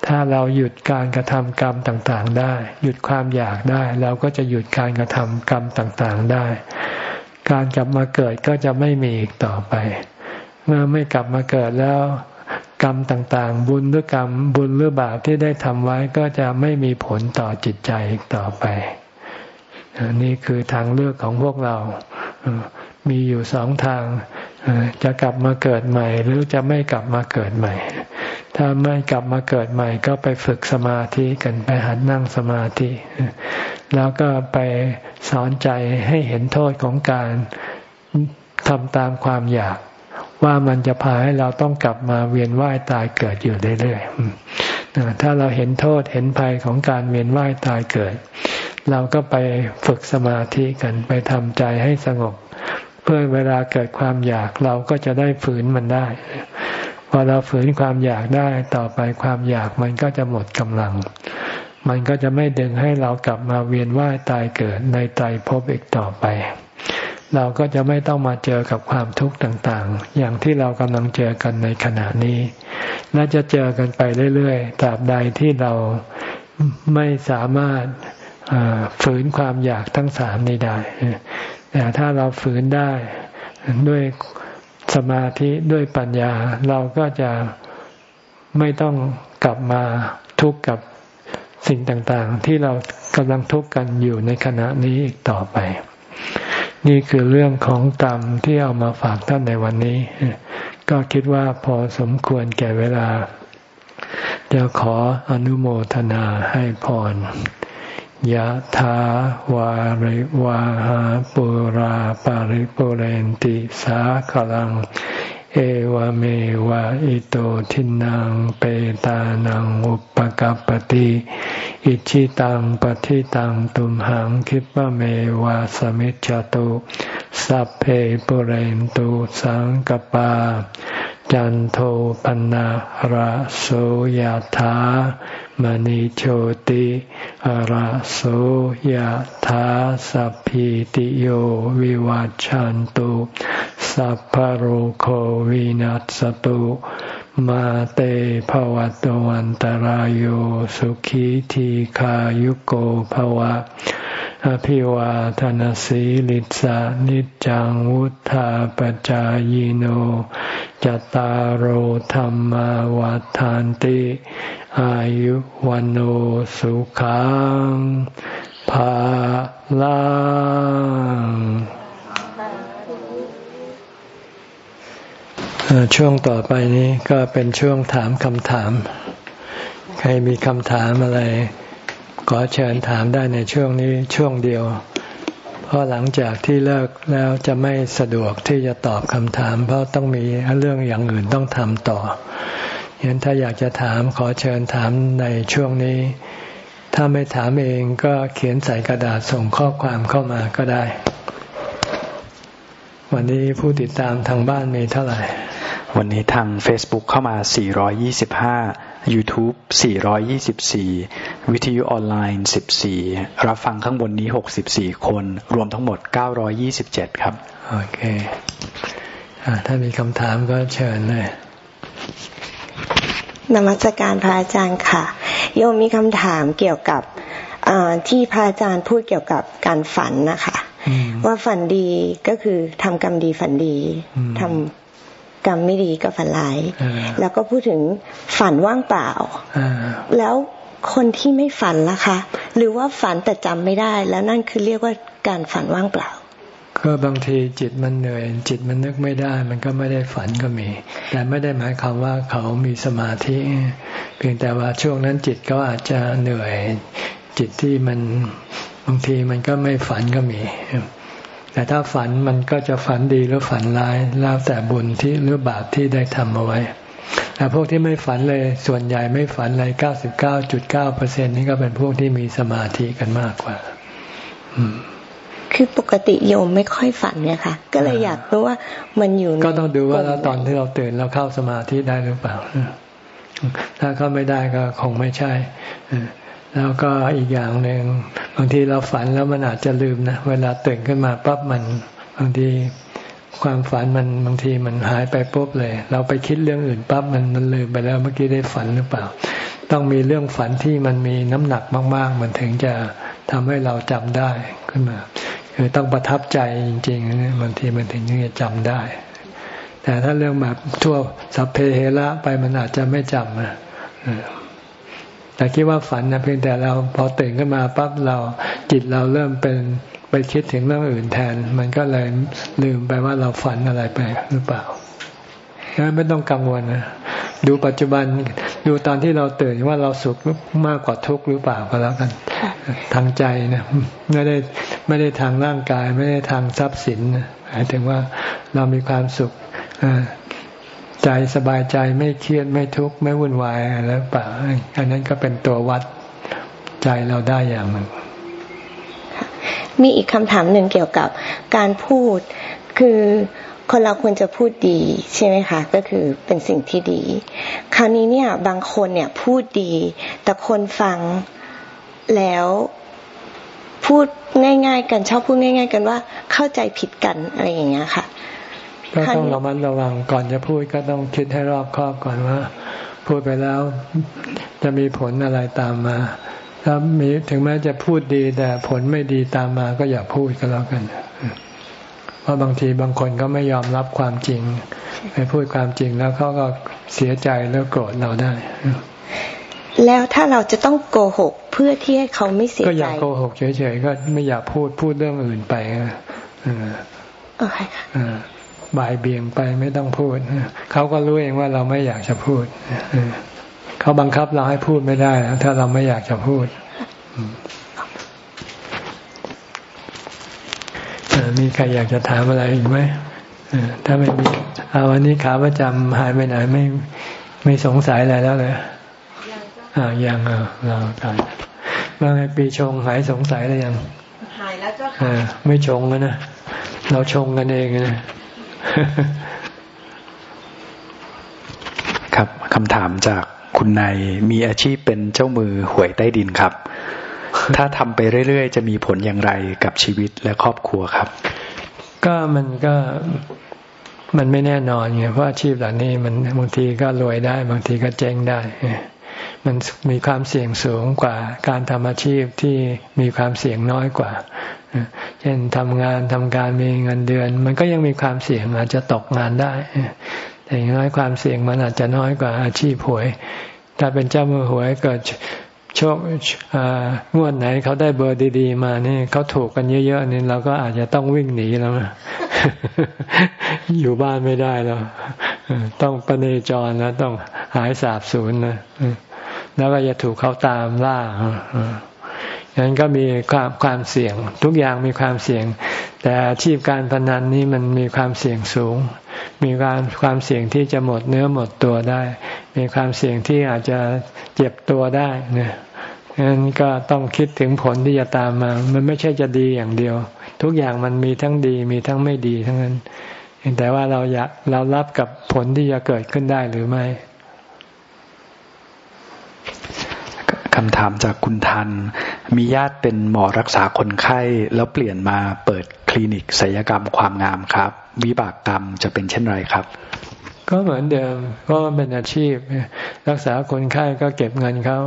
ถ้าเราหยุดการกระทำกรรมต่างๆได้ หยุดความอยากได้ เราก็จะหยุดการกระทำกรรมต่างๆได้ การกลับมาเกิดก็จะไม่มีอีกต่อไป เมื่อไม่กลับมาเกิดแล้ว กรรมต่างๆ บุญหรือกรรมบุญหรือบาปที่ได้ทำไว้ก็จะไม่มีผลต่อจิตใจอีกต่อไปนี่คือทางเลือกของพวกเรา มีอยู่สองทาง จะกลับมาเกิดใหม่ หรือจะไม่กลับมาเกิดใหม่ ถ้าไม่กลับมาเกิดใหม่ ก็ไปฝึกสมาธิกันไปหัดนั่งสมาธิ แล้วก็ไปสอนใจให้เห็นโทษของการทำตามความอยาก ว่ามันจะพาให้เราต้องกลับมาเวียนว่ายตายเกิดอยู่เรื่อยๆถ้าเราเห็นโทษเห็นภัยของการเวียนว่ายตายเกิด เราก็ไปฝึกสมาธิกันไปทำใจให้สงบ เพื่อเวลาเกิดความอยากเราก็จะได้ฝืนมันได้พอเราฝืนความอยากได้ต่อไปความอยากมันก็จะหมดกำลัง มันก็จะไม่ดึงให้เรากลับมาเวียนว่ายตายเกิดในไตรภพอีกต่อไป เราก็จะไม่ต้องมาเจอกับความทุกข์ต่างๆ อย่างที่เรากำลังเจอกันในขณะนี้ และจะเจอกันไปเรื่อยๆ ตราบใดที่เราไม่สามารถฝืนความอยากทั้งสามนี้ได้ แต่ถ้าเราฝืนได้ด้วยสมาธิด้วยปัญญา เราก็จะไม่ต้องกลับมาทุกข์กับสิ่งต่างๆ ที่เรากำลังทุกข์กันอยู่ในขณะนี้อีกต่อไป นี่คือเรื่องของกรรมที่เอามาฝากท่านในวันนี้ ก็คิดว่าพอสมควรแก่เวลา จะขออนุโมทนาให้พรยะถาวาริวาหาปุราปาริปุเรนติสาขลัง เอวเมวะอิโตทินังเปตานังอุปกัปติอิชิตังปฏิตังตุมหังคิปะเมวะสมิจจตุสัพเพปุเรนตุสังกปา จันโทปนะระโสยธา มณิโชติอระโสยธาสัพพิติโยวิวัจจันตุสัพพโรโควินัสตุมาเตภวัตวันตารโยสุขีทีขายุโกภวะ อภิวาทนสีลิสานิจังวุธาปจายโน จตารโหธรรมวาทานติ อายุวันโอสุขังภาลังช่วงต่อไปนี้ก็เป็นช่วงถามคำถาม ใครมีคำถามอะไร ขอเชิญถามได้ในช่วงนี้ช่วงเดียว เพราะหลังจากที่เลิกแล้วจะไม่สะดวกที่จะตอบคำถาม เพราะต้องมีเรื่องอย่างอื่นต้องทำต่อฉะนั้นถ้าอยากจะถามขอเชิญถามในช่วงนี้ ถ้าไม่ถามเองก็เขียนใส่กระดาษส่งข้อความเข้ามาก็ได้ วันนี้ผู้ติดตามทางบ้านมีเท่าไหร่ วันนี้ทาง Facebook เข้ามา 425 YouTube 424 วิทยุออนไลน์ 14 รับฟังข้างบนนี้ 64 คน รวมทั้งหมด 927 ครับ โอเคอถ้ามีคำถามก็เชิญเลยนมัสการพระอาจารย์ค่ะ โยมมีคำถามเกี่ยวกับที่พระอาจารย์พูดเกี่ยวกับการฝันนะคะ ว่าฝันดีก็คือทำกรรมดีฝันดีทำกรรมไม่ดีก็ฝันร้ายแล้วก็พูดถึงฝันว่างเปล่าแล้วคนที่ไม่ฝันล่ะคะ หรือว่าฝันแต่จำไม่ได้ แล้วนั่นคือเรียกว่าการฝันว่างเปล่า ก็บางทีจิตมันเหนื่อย จิตมันนึกไม่ได้ มันก็ไม่ได้ฝันก็มี แต่ไม่ได้หมายความว่าเขามีสมาธิ เพียงแต่ว่าช่วงนั้นจิตก็อาจจะเหนื่อย จิตที่มันบางทีมันก็ไม่ฝันก็มี แต่ถ้าฝันมันก็จะฝันดีหรือฝันร้ายแล้วแต่บุญที่หรือบาปที่ได้ทำเอาไว้แต่พวกที่ไม่ฝันเลยส่วนใหญ่ไม่ฝันเลยเก้าสิบเก้าจุดเก้าเปอร์เซ็นนี่ก็เป็นพวกที่มีสมาธิกันมากกว่า อืมคือปกติโยมไม่ค่อยฝันเนี่ยค่ะ ก็เลยอยากรู้ว่ามันอยู่ก็ต้องดูว่าแล้วตอนที่เราตื่นเราเข้าสมาธิได้หรือเปล่า ถ้าเข้าไม่ได้ก็คงไม่ใช่ แล้วก็อีกอย่างหนึ่งบางทีเราฝันแล้วมันอาจจะลืมนะ เวลาตื่นขึ้นมาปั๊บมันบางทีความฝันมันบางทีมันหายไปปุ๊บเลย เราไปคิดเรื่องอื่นปั๊บมันมันลืมไปแล้วเมื่อกี้ได้ฝันหรือเปล่า ต้องมีเรื่องฝันที่มันมีน้ำหนักมาก ๆ มันถึงจะทำให้เราจำได้ขึ้นมา คือต้องประทับใจจริงๆบางทีมันถึงจะจำได้ แต่ถ้าเรื่องแบบทั่วสัพเพเหระไปมันอาจจะไม่จำนะ แต่คิดว่าฝันนะเพียงแต่เราพอตื่นขึ้นมาปั๊บเราจิตเราเริ่มเป็นไปคิดถึงเรื่องอื่นแทน มันก็เลยลืมไปว่าเราฝันอะไรไปหรือเปล่าไม่ต้องกังวลนะดูปัจจุบันดูตอนที่เราตื่นว่าเราสุขมากกว่าทุกข์หรือเปล่าก็แล้วกัน ทางใจนะไม่ได้ไม่ได้ทางร่างกาย ไม่ได้ทางทรัพย์สินหมายถึงว่าเรามีความสุข ใจสบายใจไม่เครียดไม่ทุกข์ไม่วุ่นวายอะไรเปล่าอันนั้นก็เป็นตัววัดใจเราได้อย่างหนึ่งมีอีกคำถามหนึ่งเกี่ยวกับการพูดคือคนเราควรจะพูดดีใช่ไหมคะก็คือเป็นสิ่งที่ดี คราวนี้เนี่ยบางคนเนี่ยพูดดี แต่คนฟังแล้วพูดง่าย ๆ กันชอบพูดง่าย ๆ กันว่าเข้าใจผิดกันอะไรอย่างเงี้ยค่ะ ก็ต้องระมัดระวังก่อนจะพูดก็ต้องคิดให้รอบคอบก่อนว่า พูดไปแล้วจะมีผลอะไรตามมาถ้ามีถึงแม้จะพูดดีแต่ผลไม่ดีตามมาก็อย่าพูดก็แล้วกัน เพราะบางทีบางคนก็ไม่ยอมรับความจริงไปพูดความจริงแล้วเขาก็เสียใจแล้วโกรธเราได้ แล้วถ้าเราจะต้องโกหกเพื่อที่ให้เขาไม่เสียใจ ก็อย่าโกหกเฉยๆก็ไม่อยากพูดพูดเรื่องอื่นไปโอเคค่ะ บ่ายเบี่ยงไปไม่ต้องพูดเขาก็รู้เองว่าเราไม่อยากจะพูดเขาบังคับเราให้พูดไม่ได้ ถ้าเราไม่อยากจะพูดมีใครอยากจะถามอะไรอีกไหมถ้าไม่มีเอาวันนี้ขาประจำหายไปไหนไม่ไม่สงสัยอะไรแล้วเลยอ่ายังอ่าเราตายว่าไงปีชงหายสงสัยแล้วยัง หายแล้วเจ้าค่ะไม่ชงแล้วนะเราชงกันเองนะ ครับคำถามจากคุณนายมีอาชีพเป็นเจ้ามือหวยใต้ดินครับ ถ้าทำไปเรื่อยๆ จะมีผลอย่างไรกับชีวิตและครอบครัวครับ ก็มันก็มันไม่แน่นอนไงเพราะอาชีพเหล่านี้มันบางทีก็รวยได้ บางทีก็เจ๊งได้ มันมีความเสี่ยงสูงกว่าการทำอาชีพที่มีความเสี่ยงน้อยกว่า เช่นทำงานทำการมีเงินเดือน มันก็ยังมีความเสี่ยงอาจจะตกงานได้ แต่อย่างน้อยความเสี่ยงมันอาจจะน้อยกว่าอาชีพหวย ถ้าเป็นเจ้ามือหวยเกิดโชคงวดไหนเขาได้เบอร์ดี ๆ มานี่เขาถูกกันเยอะๆนี่เราก็อาจจะต้องวิ่งหนีแล้วอยู่บ้านไม่ได้แล้ว ต้องปเนจรแล้วต้องหายสาบสูญนะ แล้วก็จะถูกเขาตามล่าอย่างนั้นก็มีความความเสี่ยง ทุกอย่างมีความเสี่ยง แต่อาชีพการพนันนี้มันมีความเสี่ยงสูง มีความความเสี่ยงที่จะหมดเนื้อหมดตัวได้ มีความเสี่ยงที่อาจจะเจ็บตัวได้เนี่ยงั้นก็ต้องคิดถึงผลที่จะตามมา มันไม่ใช่จะดีอย่างเดียว ทุกอย่างมันมีทั้งดีมีทั้งไม่ดีทั้งนั้น แต่ว่าเราอยากเรารับกับผลที่จะเกิดขึ้นได้หรือไม่ คำถามจากคุณทัน มีญาติเป็นหมอรักษาคนไข้ แล้วเปลี่ยนมาเปิดคลินิกศัลยกรรมความงามครับ วิบากกรรมจะเป็นเช่นไรครับ ก็เหมือนเดิมก็เป็นอาชีพ รักษาคนไข้ก็เก็บเงินเขา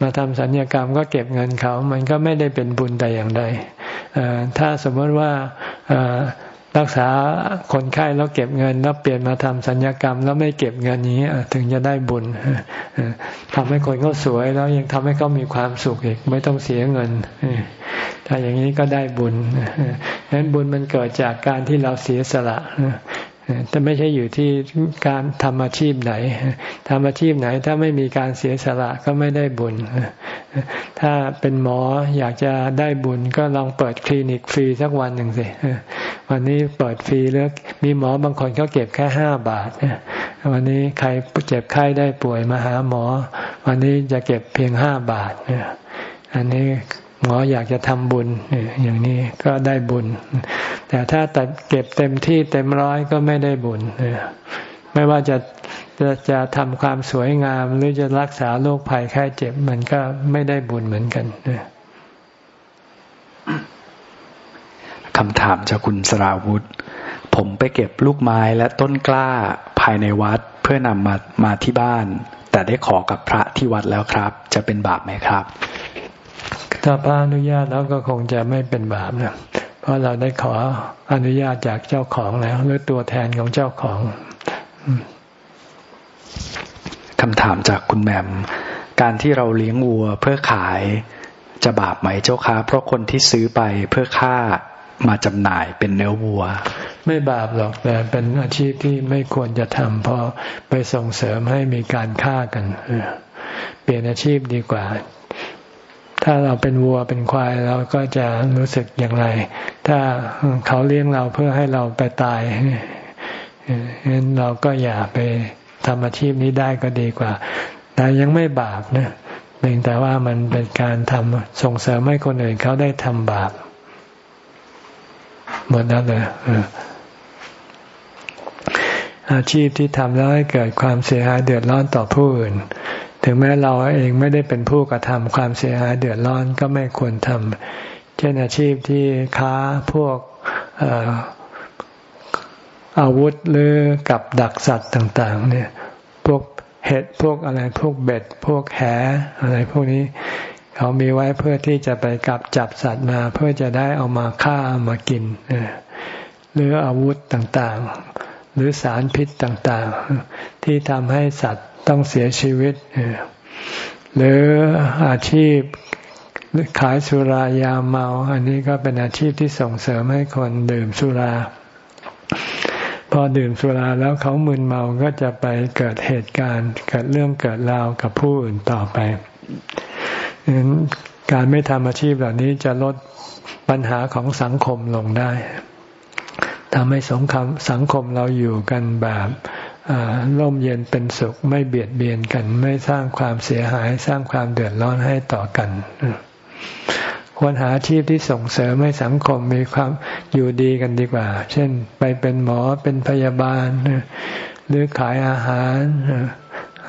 มาทำสัญญกรรมก็เก็บเงินเขา มันก็ไม่ได้เป็นบุญแต่อย่างใดถ้าสมมติว่า รักษาคนไข้แล้วเก็บเงิน แล้วเปลี่ยนมาทำสัญญกรรม แล้วไม่เก็บเงินนี้ถึงจะได้บุญทำให้คนเขาสวยแล้วยังทำให้เขามีความสุขอีกไม่ต้องเสียเงินถ้าอย่างนี้ก็ได้บุญฉะนั้นบุญมันเกิดจากการที่เราเสียสละแต่ไม่ใช่อยู่ที่การทำอาชีพไหนทำอาชีพไหน ถ้าไม่มีการเสียสละก็ไม่ได้บุญ ถ้าเป็นหมออยากจะได้บุญก็ลองเปิดคลินิกฟรีสักวันหนึ่งสิวันนี้เปิดฟรีแล้วมีหมอบางคนเขาเก็บแค่ห้าบาทวันนี้ใครเจ็บไข้ได้ป่วยมาหาหมอ วันนี้จะเก็บเพียงห้าบาทอันนี้หมออยากจะทำบุญอย่างนี้ก็ได้บุญ แต่ถ้าแต่เก็บเต็มที่เต็มร้อยก็ไม่ได้บุญ ไม่ว่าจะจะจะทำความสวยงาม หรือจะรักษาโรคภัยแค่เจ็บมันก็ไม่ได้บุญเหมือนกันคำถามจากคุณสราวุธ ผมไปเก็บลูกไม้และต้นกล้าภายในวัดเพื่อนำมามาที่บ้าน แต่ได้ขอกับพระที่วัดแล้วครับ จะเป็นบาปไหมครับ ถ้าพระอนุญาตแล้วก็คงจะไม่เป็นบาปนะเพราะเราได้ขออนุญาตจากเจ้าของแล้วหรือตัวแทนของเจ้าของ คำถามจากคุณแมม การที่เราเลี้ยงวัวเพื่อขายจะบาปไหมเจ้าคะเพราะคนที่ซื้อไปเพื่อฆ่ามาจำหน่ายเป็นเนื้อวัว ไม่บาปหรอกแต่เป็นอาชีพที่ไม่ควรจะทำเพราะไปส่งเสริมให้มีการฆ่ากันเปลี่ยนอาชีพดีกว่า ถ้าเราเป็นวัวเป็นควายเราก็จะรู้สึกอย่างไร ถ้าเขาเลี้ยงเราเพื่อให้เราไปตาย เห็นเราก็อย่าไปทำอาชีพนี้ได้ก็ดีกว่า แต่ยังไม่บาปนะเพียงแต่ว่ามันเป็นการทำส่งเสริมให้คนอื่นเขาได้ทำบาปหมดแล้วเลยอาชีพที่ทำแล้วให้เกิดความเสียหายเดือดร้อนต่อผู้อื่น ถึงแม้เราเองไม่ได้เป็นผู้กระทำความเสียหายเดือดร้อนก็ไม่ควรทำเช่นอาชีพที่ค้าพวก อาวุธหรือกับดักสัตว์ต่าง ๆ เนี่ย พวกเห็ดพวกอะไรพวกเบ็ด พวกแหอะไรพวกนี้ เขามีไว้เพื่อที่จะไปกับจับสัตว์มา เพื่อจะได้เอามาฆ่ามากินหรืออาวุธต่างๆ หรือสารพิษต่างๆ ที่ทำให้สัตว์ต้องเสียชีวิตหรืออาชีพขายสุรายาเมา อันนี้ก็เป็นอาชีพที่ส่งเสริมให้คนดื่มสุรา พอดื่มสุราแล้วเขามึนเมาก็จะไปเกิดเหตุการณ์เกิดเรื่องเกิดราวกับผู้อื่นต่อไปนั้นการไม่ทำอาชีพเหล่านี้จะลดปัญหาของสังคมลงได้ทำให้สงคมสังคมเราอยู่กันแบบร่มเย็นเป็นสุข ไม่เบียดเบียนกัน ไม่สร้างความเสียหายสร้างความเดือดร้อนให้ต่อกัน ควรหาอาชีพที่ส่งเสริมให้สังคมมีความอยู่ดีกันดีกว่า เช่น ไปเป็นหมอเป็นพยาบาล หรือขายอาหาร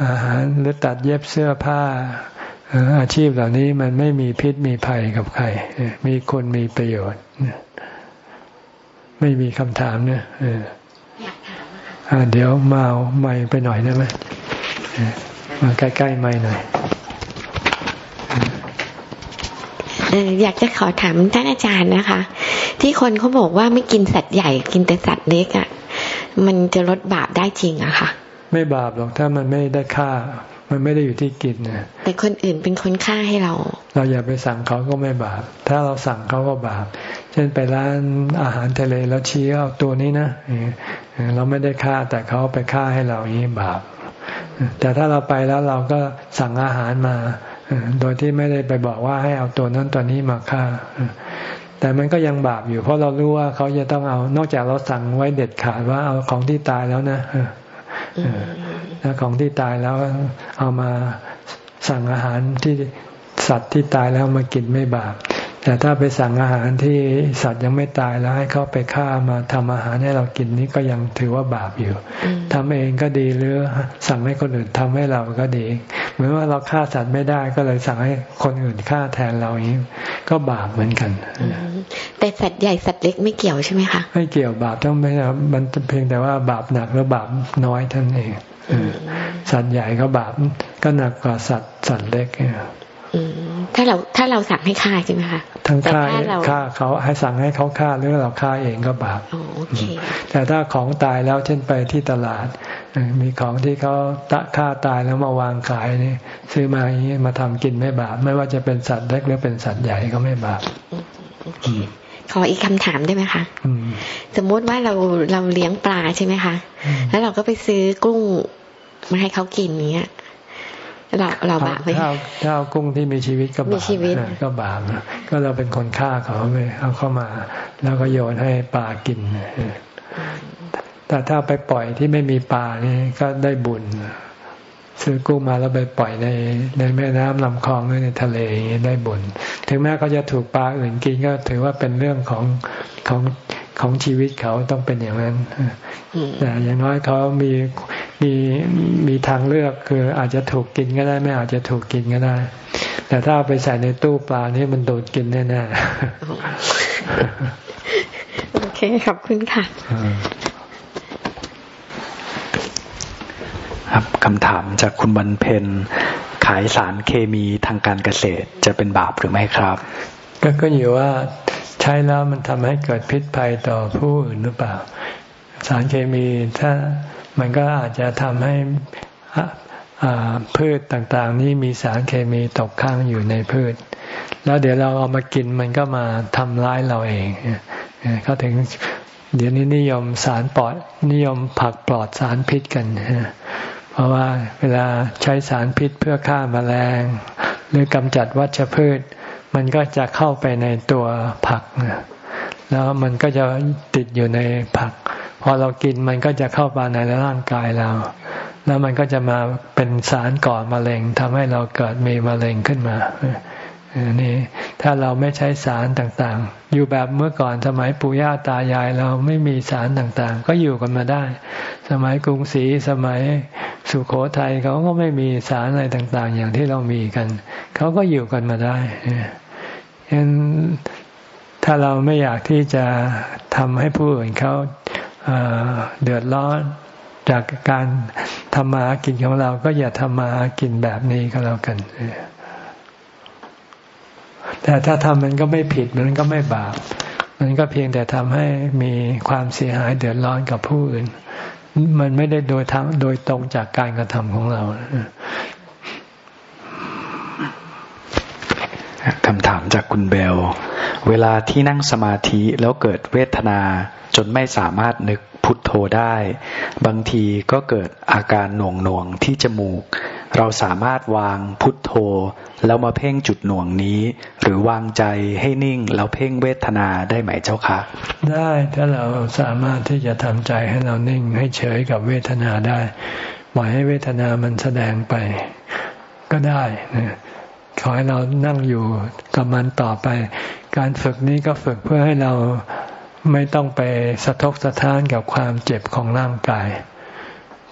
อาหารหรือตัดเย็บเสื้อผ้า อาชีพเหล่านี้มันไม่มีพิษมีภัยกับใคร มีคนมีประโยชน์ ไม่มีคำถามเนี่ยเดี๋ยวมาเอาไม้ไปหน่อยได้ไหมมาใกล้ๆไม้หน่อย อยากจะขอถามท่านอาจารย์นะคะ ที่คนเขาบอกว่าไม่กินสัตว์ใหญ่กินแต่สัตว์เล็กอะ่ะมันจะลดบาปได้จริงอะคะ่ะ ไม่บาปหรอกถ้ามันไม่ได้ฆ่า มันไม่ได้อยู่ที่กินนะแต่คนอื่นเป็นคนฆ่าให้เรา เราอย่าไปสั่งเขาก็ไม่บาป ถ้าเราสั่งเขาก็บาป เช่นไปร้านอาหารทะเลแล้วชี้เอาตัวนี้นะเราไม่ได้ฆ่าแต่เขาไปฆ่าให้เราอย่างนี้บาปแต่ถ้าเราไปแล้วเราก็สั่งอาหารมา โดยที่ไม่ได้ไปบอกว่าให้เอาตัวนั้นตัวนี้มาฆ่า แต่มันก็ยังบาปอยู่ เพราะเรารู้ว่าเขาจะต้องเอา นอกจากเราสั่งไว้เด็ดขาดว่าเอาของที่ตายแล้วนะถ้าของที่ตายแล้วเอามาสั่งอาหารที่สัตว์ที่ตายแล้วมากินไม่บาป แต่ถ้าไปสั่งอาหารที่สัตว์ยังไม่ตายแล้วให้เขาไปฆ่ามาทำอาหารให้เรากินนี้ก็ยังถือว่าบาปอยู่ทำเองก็ดีหรือสั่งให้คนอื่นทำให้เราก็ดี เหมือนว่าเราฆ่าสัตว์ไม่ได้ก็เลยสั่งให้คนอื่นฆ่าแทนเราอย่างนี้ก็บาปเหมือนกันแต่สัตว์ใหญ่สัตว์เล็กไม่เกี่ยวใช่ไหมคะไม่เกี่ยวบาปต้องไม่มันเพียงแต่ว่าบาปหนักหรือบาปน้อยท่านเองสัตว์ใหญ่ก็บาปก็หนักกว่าสัตว์สัตว์เล็กเนี่ย ถ้าเราถ้าเราสั่งให้ฆ่าใช่ไหมคะทั้งฆ่าฆ่าเขาให้สั่งให้เขาฆ่าหรือเราฆ่าเองก็บาปแต่ถ้าของตายแล้วเช่นไปที่ตลาด มีของที่เขาตะฆ่าตายแล้วมาวางขายนี่ซื้อมาอย่างนี้มาทำกินไม่บาปไม่ว่าจะเป็นสัตว์เล็กหรือเป็นสัตว์ใหญ่ก็ไม่บาปขออีกคำถามได้ไหมคะสมมติว่าเราเราเลี้ยงปลาใช่ไหมคะ แล้วเราก็ไปซื้อกุ้งมาให้เขากินเนี้ย เราเราบาปไหมถ้าถ้าเอากุ้งที่มีชีวิตก็บาปก็บาปก็เราเป็นคนฆ่าเขาไปเอาเข้ามา แล้วก็โยนให้ปลากินแต่ถ้าไปปล่อยที่ไม่มีปลานี่ก็ได้บุญซื้อกุ้งมาแล้วไปปล่อยในในแม่น้ำลำคลองหรือในทะเลได้บุญถึงแม้เขาจะถูกปลาอื่นกินก็ถือว่าเป็นเรื่องของของของชีวิตเขาต้องเป็นอย่างนั้นแต่อย่างน้อยเขามี มีมีทางเลือกคืออาจจะถูกกินก็ได้ ไม่อาจจะถูกกินก็ได้ แต่ถ้าเอาไปใส่ในตู้ปลานี่มันโดนกินแน่ๆโอเคขอบคุณค่ะครับคำถามจากคุณบรรเพนขายสารเคมีทางการเกษตรจะเป็นบาปหรือไม่ครับ ก็ก็อยู่ว่าใช้แล้วมันทำให้เกิดพิษภัยต่อผู้อื่นหรือเปล่า สารเคมีถ้ามันก็อาจจะทำให้พืชต่างๆ นี้มีสารเคมีตกค้างอยู่ในพืช แล้วเดี๋ยวเราเอามากินมันก็มาทำร้ายเราเองเขาถึงเดี๋ยวนี้นิยมสารปลอดนิยมผักปลอดสารพิษกันเพราะว่าเวลาใช้สารพิษเพื่อฆ่ามาแมลง หรือกำจัดวัชพืช มันก็จะเข้าไปในตัวผัก แล้วมันก็จะติดอยู่ในผัก อเรากินมันก็จะเข้าไปในร่างกายเรา แล้วมันก็จะมาเป็นสารก่อมะเร็งทำให้เราเกิดมีมะเร็งขึ้นมานี่ถ้าเราไม่ใช้สารต่างๆ อยู่แบบเมื่อก่อนสมัยปู่ย่าตายายเราไม่มีสารต่างๆ ก็อยู่กันมาได้ สมัยกรุงศรีสมัยสุขโขทัยเขาก็ไม่มีสารอะไรต่างๆ อย่างที่เรามีกัน เขาก็อยู่กันมาได้ฉะนั้นถ้าเราไม่อยากที่จะทำให้ผู้อื่นเขา เดือดร้อนจากการทำมาหากินของเราก็อย่าทำมาหากินแบบนี้ก็แล้วกัน แต่ถ้าทำมันก็ไม่ผิดมันก็ไม่บาป มันก็เพียงแต่ทำให้มีความเสียหายเดือดร้อนกับผู้อื่น มันไม่ได้โดยทางโดยตรงจากการกระทำของเรา คำถามจากคุณเบล เวลาที่นั่งสมาธิแล้วเกิดเวทนาจนไม่สามารถนึกพุทโธได้ บางทีก็เกิดอาการหน่วงหน่วงที่จมูก เราสามารถวางพุทโธ แล้วมาเพ่งจุดหน่วงนี้ หรือวางใจให้นิ่งแล้วเพ่งเวทนาได้ไหมเจ้าคะ ได้ถ้าเราสามารถที่จะทำใจให้เรานิ่งให้เฉยกับเวทนาได้ปล่อยให้เวทนามันแสดงไปก็ได้นะ ขอให้เรานั่งอยู่กับมันต่อไป การฝึกนี้ก็ฝึกเพื่อให้เราไม่ต้องไปสะทกสะท้านกับความเจ็บของร่างกาย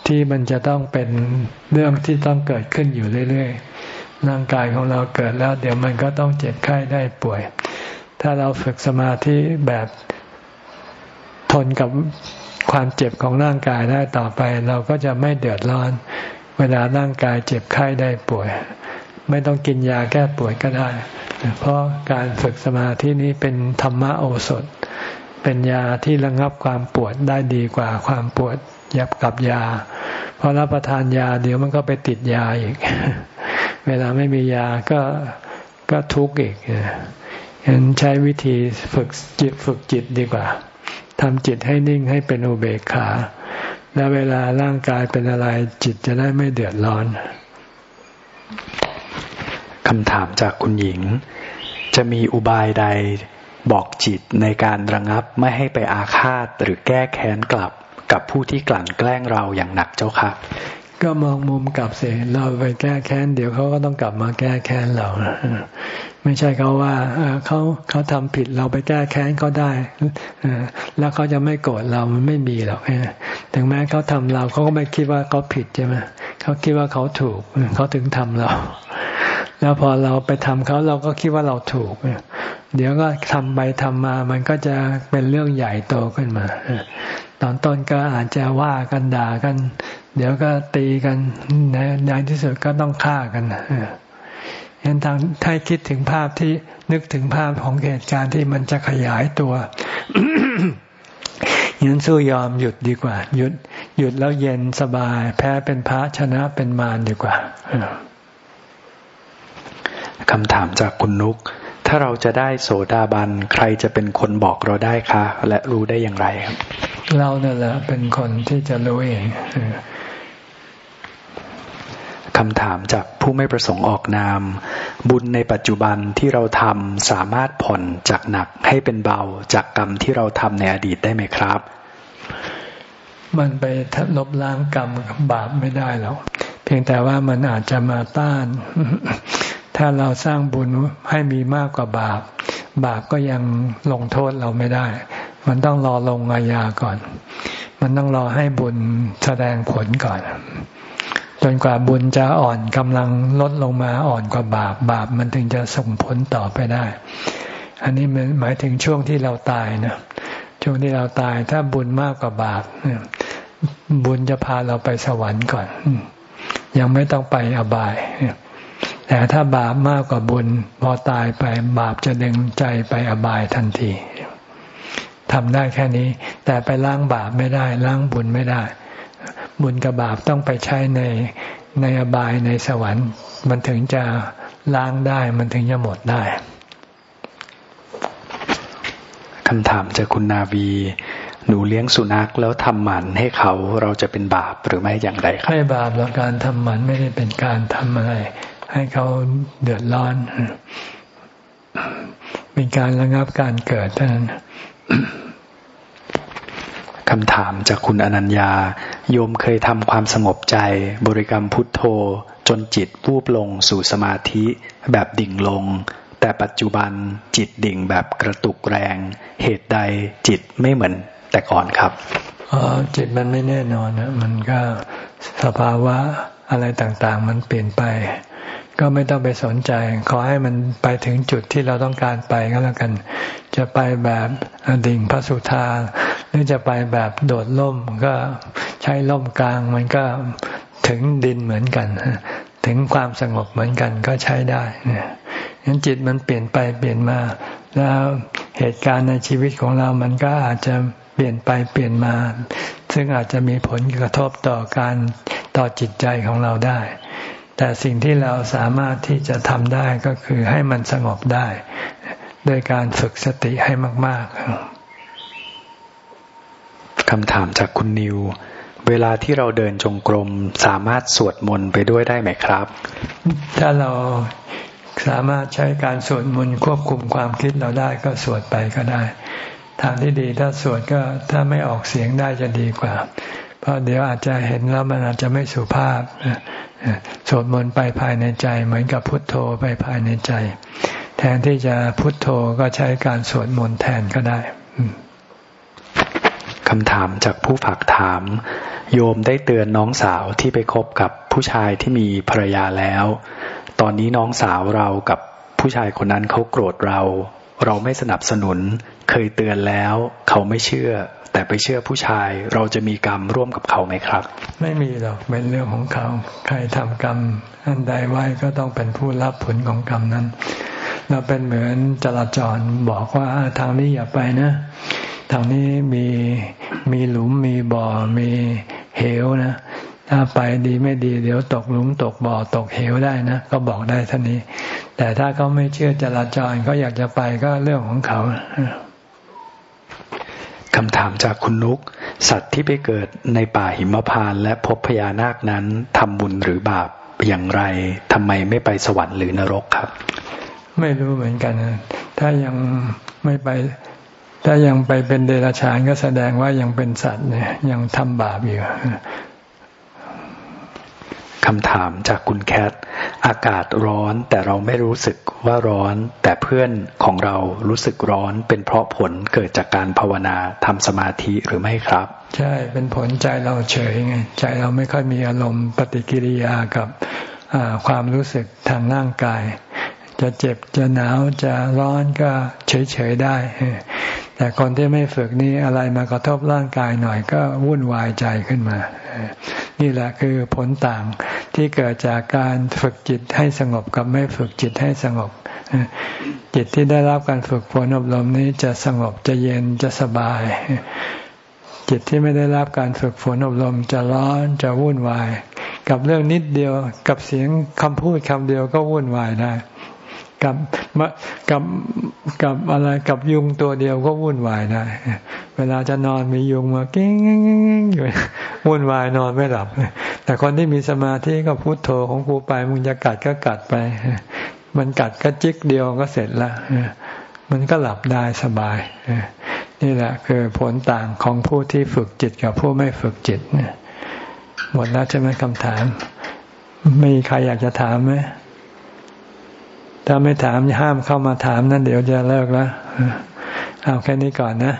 ที่มันจะต้องเป็นเรื่องที่ต้องเกิดขึ้นอยู่เรื่อยๆ ร่างกายของเราเกิดแล้ว เดี๋ยวมันก็ต้องเจ็บไข้ได้ป่วย ถ้าเราฝึกสมาธิแบบทนกับความเจ็บของร่างกายได้ต่อไป เราก็จะไม่เดือดร้อน เวลาร่างกายเจ็บไข้ได้ป่วย ไม่ต้องกินยาแก้ปวดก็ได้ เพราะการฝึกสมาธินี้เป็นธรรมโอสถ เป็นยาที่ระงับความปวดได้ดีกว่าความปวดยับกับยาพอรับประทานยาเดี๋ยวมันก็ไปติดยาอีก เวลาไม่มียาก็ก็ทุกข์อีกฉะนั้นใช้วิธีฝึกจิตฝึกจิตดีกว่าทำจิตให้นิ่งให้เป็นอุเบกขา แล้วเวลาร่างกายเป็นอะไรจิตจะได้ไม่เดือดร้อน คำถามจากคุณหญิง จะมีอุบายใดบอกจิตในการระงับไม่ให้ไปอาฆาตหรือแก้แค้นกลับกับผู้ที่กลั่นแกล้งเราอย่างหนักเจ้าค่ะ ก็มองมุมกลับเสียเราไปแก้แค้นเดี๋ยวเขาก็ต้องกลับมาแก้แค้นเรา ไม่ใช่เขาว่าเขาเขาทำผิดเราไปแก้แค้นเขาได้แล้วเขาจะไม่โกรธเรามันไม่มีหรอกถึงแม้เขาทำเราเขาก็ไม่คิดว่าเขาผิดใช่ไหมเขาคิดว่าเขาถูกเขาถึงทำเรา แล้วพอเราไปทำเขาเราก็คิดว่าเราถูก เดี๋ยวก็ทำไปทำมา มันก็จะเป็นเรื่องใหญ่โตขึ้นมา ตอนต้นก็อาจจะว่ากันด่ากัน เดี๋ยวก็ตีกันในที่สุดก็ต้องฆ่ากันเห็นทางถ้าคิดถึงภาพที่นึกถึงภาพของเหตุการณ์ที่มันจะขยายตัวยันสู้ยอมหยุดดีกว่า หยุด หยุดแล้วเย็นสบาย แพ้เป็นพระชนะเป็นมารดีกว่า คำถามจากคุณนุก ถ้าเราจะได้โสดาบันใครจะเป็นคนบอกเราได้คะ และรู้ได้อย่างไรครับ เราเนี่ยแหละเป็นคนที่จะรู้เองคำถามจากผู้ไม่ประสงค์ออกนาม บุญในปัจจุบันที่เราทำสามารถผ่อนจากหนักให้เป็นเบาจากกรรมที่เราทำในอดีตได้ไหมครับ มันไปลบล้างกรรมบาปไม่ได้หรอกเพียงแต่ว่ามันอาจจะมาต้าน ถ้าเราสร้างบุญให้มีมากกว่าบาป บาปก็ยังลงโทษเราไม่ได้ มันต้องรอลงอาญาก่อน มันต้องรอให้บุญแสดงผลก่อน จนกว่าบุญจะอ่อนกำลังลดลงมาอ่อนกว่าบาป บาปมันถึงจะส่งผลต่อไปได้ อันนี้หมายถึงช่วงที่เราตายนะ ช่วงที่เราตายถ้าบุญมากกว่าบาปบุญจะพาเราไปสวรรค์ก่อน ยังไม่ต้องไปอบาย แต่ถ้าบาปมากกว่าบุญ พอตายไปบาปจะดึงใจไปอบายทันทีทำได้แค่นี้ แต่ไปล้างบาปไม่ได้ล้างบุญไม่ได้ บุญกับบาปต้องไปใช้ในในอบายในสวรรค์ มันถึงจะล้างได้มันถึงจะหมดได้คำถามจากคุณนาวี หนูเลี้ยงสุนัขแล้วทำหมันให้เขาเราจะเป็นบาปหรือไม่อย่างไรครับไม่บาปแล้วการทำหมันไม่ได้เป็นการทำอะไร ให้เขาเดือดร้อนเป็นการระงับการเกิดเท่านั้นคำถามจากคุณอนัญญา โยมเคยทำความสงบใจ บริกรรมพุทโธ จนจิตวูบลงสู่สมาธิแบบดิ่งลง แต่ปัจจุบันจิตดิ่งแบบกระตุกแรง เหตุใดจิตไม่เหมือนแต่ก่อนครับอ๋อจิตมันไม่แน่นอนนะมันก็สภาวะอะไรต่างๆ มันเปลี่ยนไป ก็ไม่ต้องไปสนใจ ขอให้มันไปถึงจุดที่เราต้องการไปก็แล้วกัน จะไปแบบดิ่งพระสุธาหรือจะไปแบบโดดล่มก็ใช้ล่มกลางมันก็ถึงดินเหมือนกัน ถึงความสงบเหมือนกันก็ใช้ได้เนี่ยนั้นจิตมันเปลี่ยนไปเปลี่ยนมา แล้วเหตุการณ์ในชีวิตของเรามันก็อาจจะเปลี่ยนไปเปลี่ยนมา ซึ่งอาจจะมีผลกระทบต่อการต่อจิตใจของเราได้ แต่สิ่งที่เราสามารถที่จะทำได้ก็คือให้มันสงบได้โดยการฝึกสติให้มาก ๆคำถามจากคุณนิว เวลาที่เราเดินจงกรมสามารถสวดมนต์ไปด้วยได้ไหมครับ ถ้าเราสามารถใช้การสวดมนต์ควบคุมความคิดเราได้ก็สวดไปก็ได้ ทางที่ดีถ้าสวดก็ถ้าไม่ออกเสียงได้จะดีกว่า เพราะเดี๋ยวอาจจะเห็นแล้วมันอาจจะไม่สุภาพ สวดมนต์ไปภายในใจ เหมือนกับพุทโธไปภายในใจ แทนที่จะพุทโธก็ใช้การสวดมนต์แทนก็ได้คำถามจากผู้ฝากถาม โยมได้เตือนน้องสาวที่ไปคบกับผู้ชายที่มีภรรยาแล้ว ตอนนี้น้องสาวเรากับผู้ชายคนนั้นเขาโกรธเรา เราไม่สนับสนุน เคยเตือนแล้ว เขาไม่เชื่อ แต่ไปเชื่อผู้ชาย เราจะมีกรรมร่วมกับเขาไหมครับ ไม่มีหรอกเป็นเรื่องของเขา ใครทำกรรมอันใดไว้ก็ต้องเป็นผู้รับผลของกรรมนั้น เราเป็นเหมือนจราจรบอกว่าทางนี้อย่าไปนะทางนี้มีมีหลุมมีบ่อมีเหวนะถ้าไปดีไม่ดีเดี๋ยวตกหลุมตกบ่อตกเหวได้นะก็บอกได้ท่านี้ แต่ถ้าเขาไม่เชื่อจราจรเขาอยากจะไปก็เรื่องของเขา คำถามจากคุณนุก สัตว์ที่ไปเกิดในป่าหิมพานและพบพญานาคนั้นทำบุญหรือบาปอย่างไรทำไมไม่ไปสวรรค์หรือนรกครับ ไม่รู้เหมือนกัน ถ้ายังไม่ไป ถ้ายังไปเป็นเดรัจฉานก็แสดงว่ายังเป็นสัตว์เนี่ยยังทำบาปอยู่ คำถามจากคุณแคท อากาศร้อนแต่เราไม่รู้สึกว่าร้อน แต่เพื่อนของเรารู้สึกร้อน เป็นเพราะผลเกิดจากการภาวนาทำสมาธิหรือไม่ครับ ใช่เป็นผลใจเราเฉยไงใจเราไม่ค่อยมีอารมณ์ปฏิกิริยากับความรู้สึกทางร่างกาย จะเจ็บจะหนาวจะร้อนก็เฉยๆได้ แต่คนที่ไม่ฝึกนี่อะไรมากระทบร่างกายหน่อยก็วุ่นวายใจขึ้นมา นี่แหละคือผลต่างที่เกิดจากการฝึกจิตให้สงบกับไม่ฝึกจิตให้สงบ จิตที่ได้รับการฝึกฝนอบรมนี้จะสงบจะเย็นจะสบาย จิตที่ไม่ได้รับการฝึกฝนอบรมจะร้อนจะวุ่นวาย กับเรื่องนิดเดียวกับเสียงคำพูดคำเดียวก็วุ่นวายได้ กับกับกับอะไรกับยุงตัวเดียวก็วุ่นวายได้ เวลาจะนอนมียุงมากิ้งอยู่วุ่นวายนอนไม่หลับ แต่คนที่มีสมาธิก็พุโทโธของครูไปมึงจะกัดก็กัดไป มันกัดก็จิกเดียวก็เสร็จละมันก็หลับได้สบาย นี่แหละคือผลต่างของผู้ที่ฝึกจิตกับผู้ไม่ฝึกจิตหมดแล้วใช่ไหมคำถาม ไม่มีใครอยากจะถามไหม ถ้าไม่ถามห้ามเข้ามาถามนั่นเดี๋ยวจะเลิกแล้วเอาแค่นี้ก่อนนะ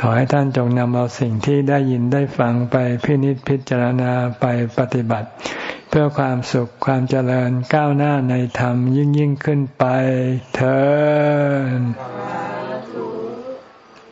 ขอให้ท่านจงนำเอาสิ่งที่ได้ยินได้ฟังไปพินิจพิจารณาไปปฏิบัติ เพื่อความสุขความเจริญก้าวหน้าในธรรมยิ่งยิ่งขึ้นไปเถิด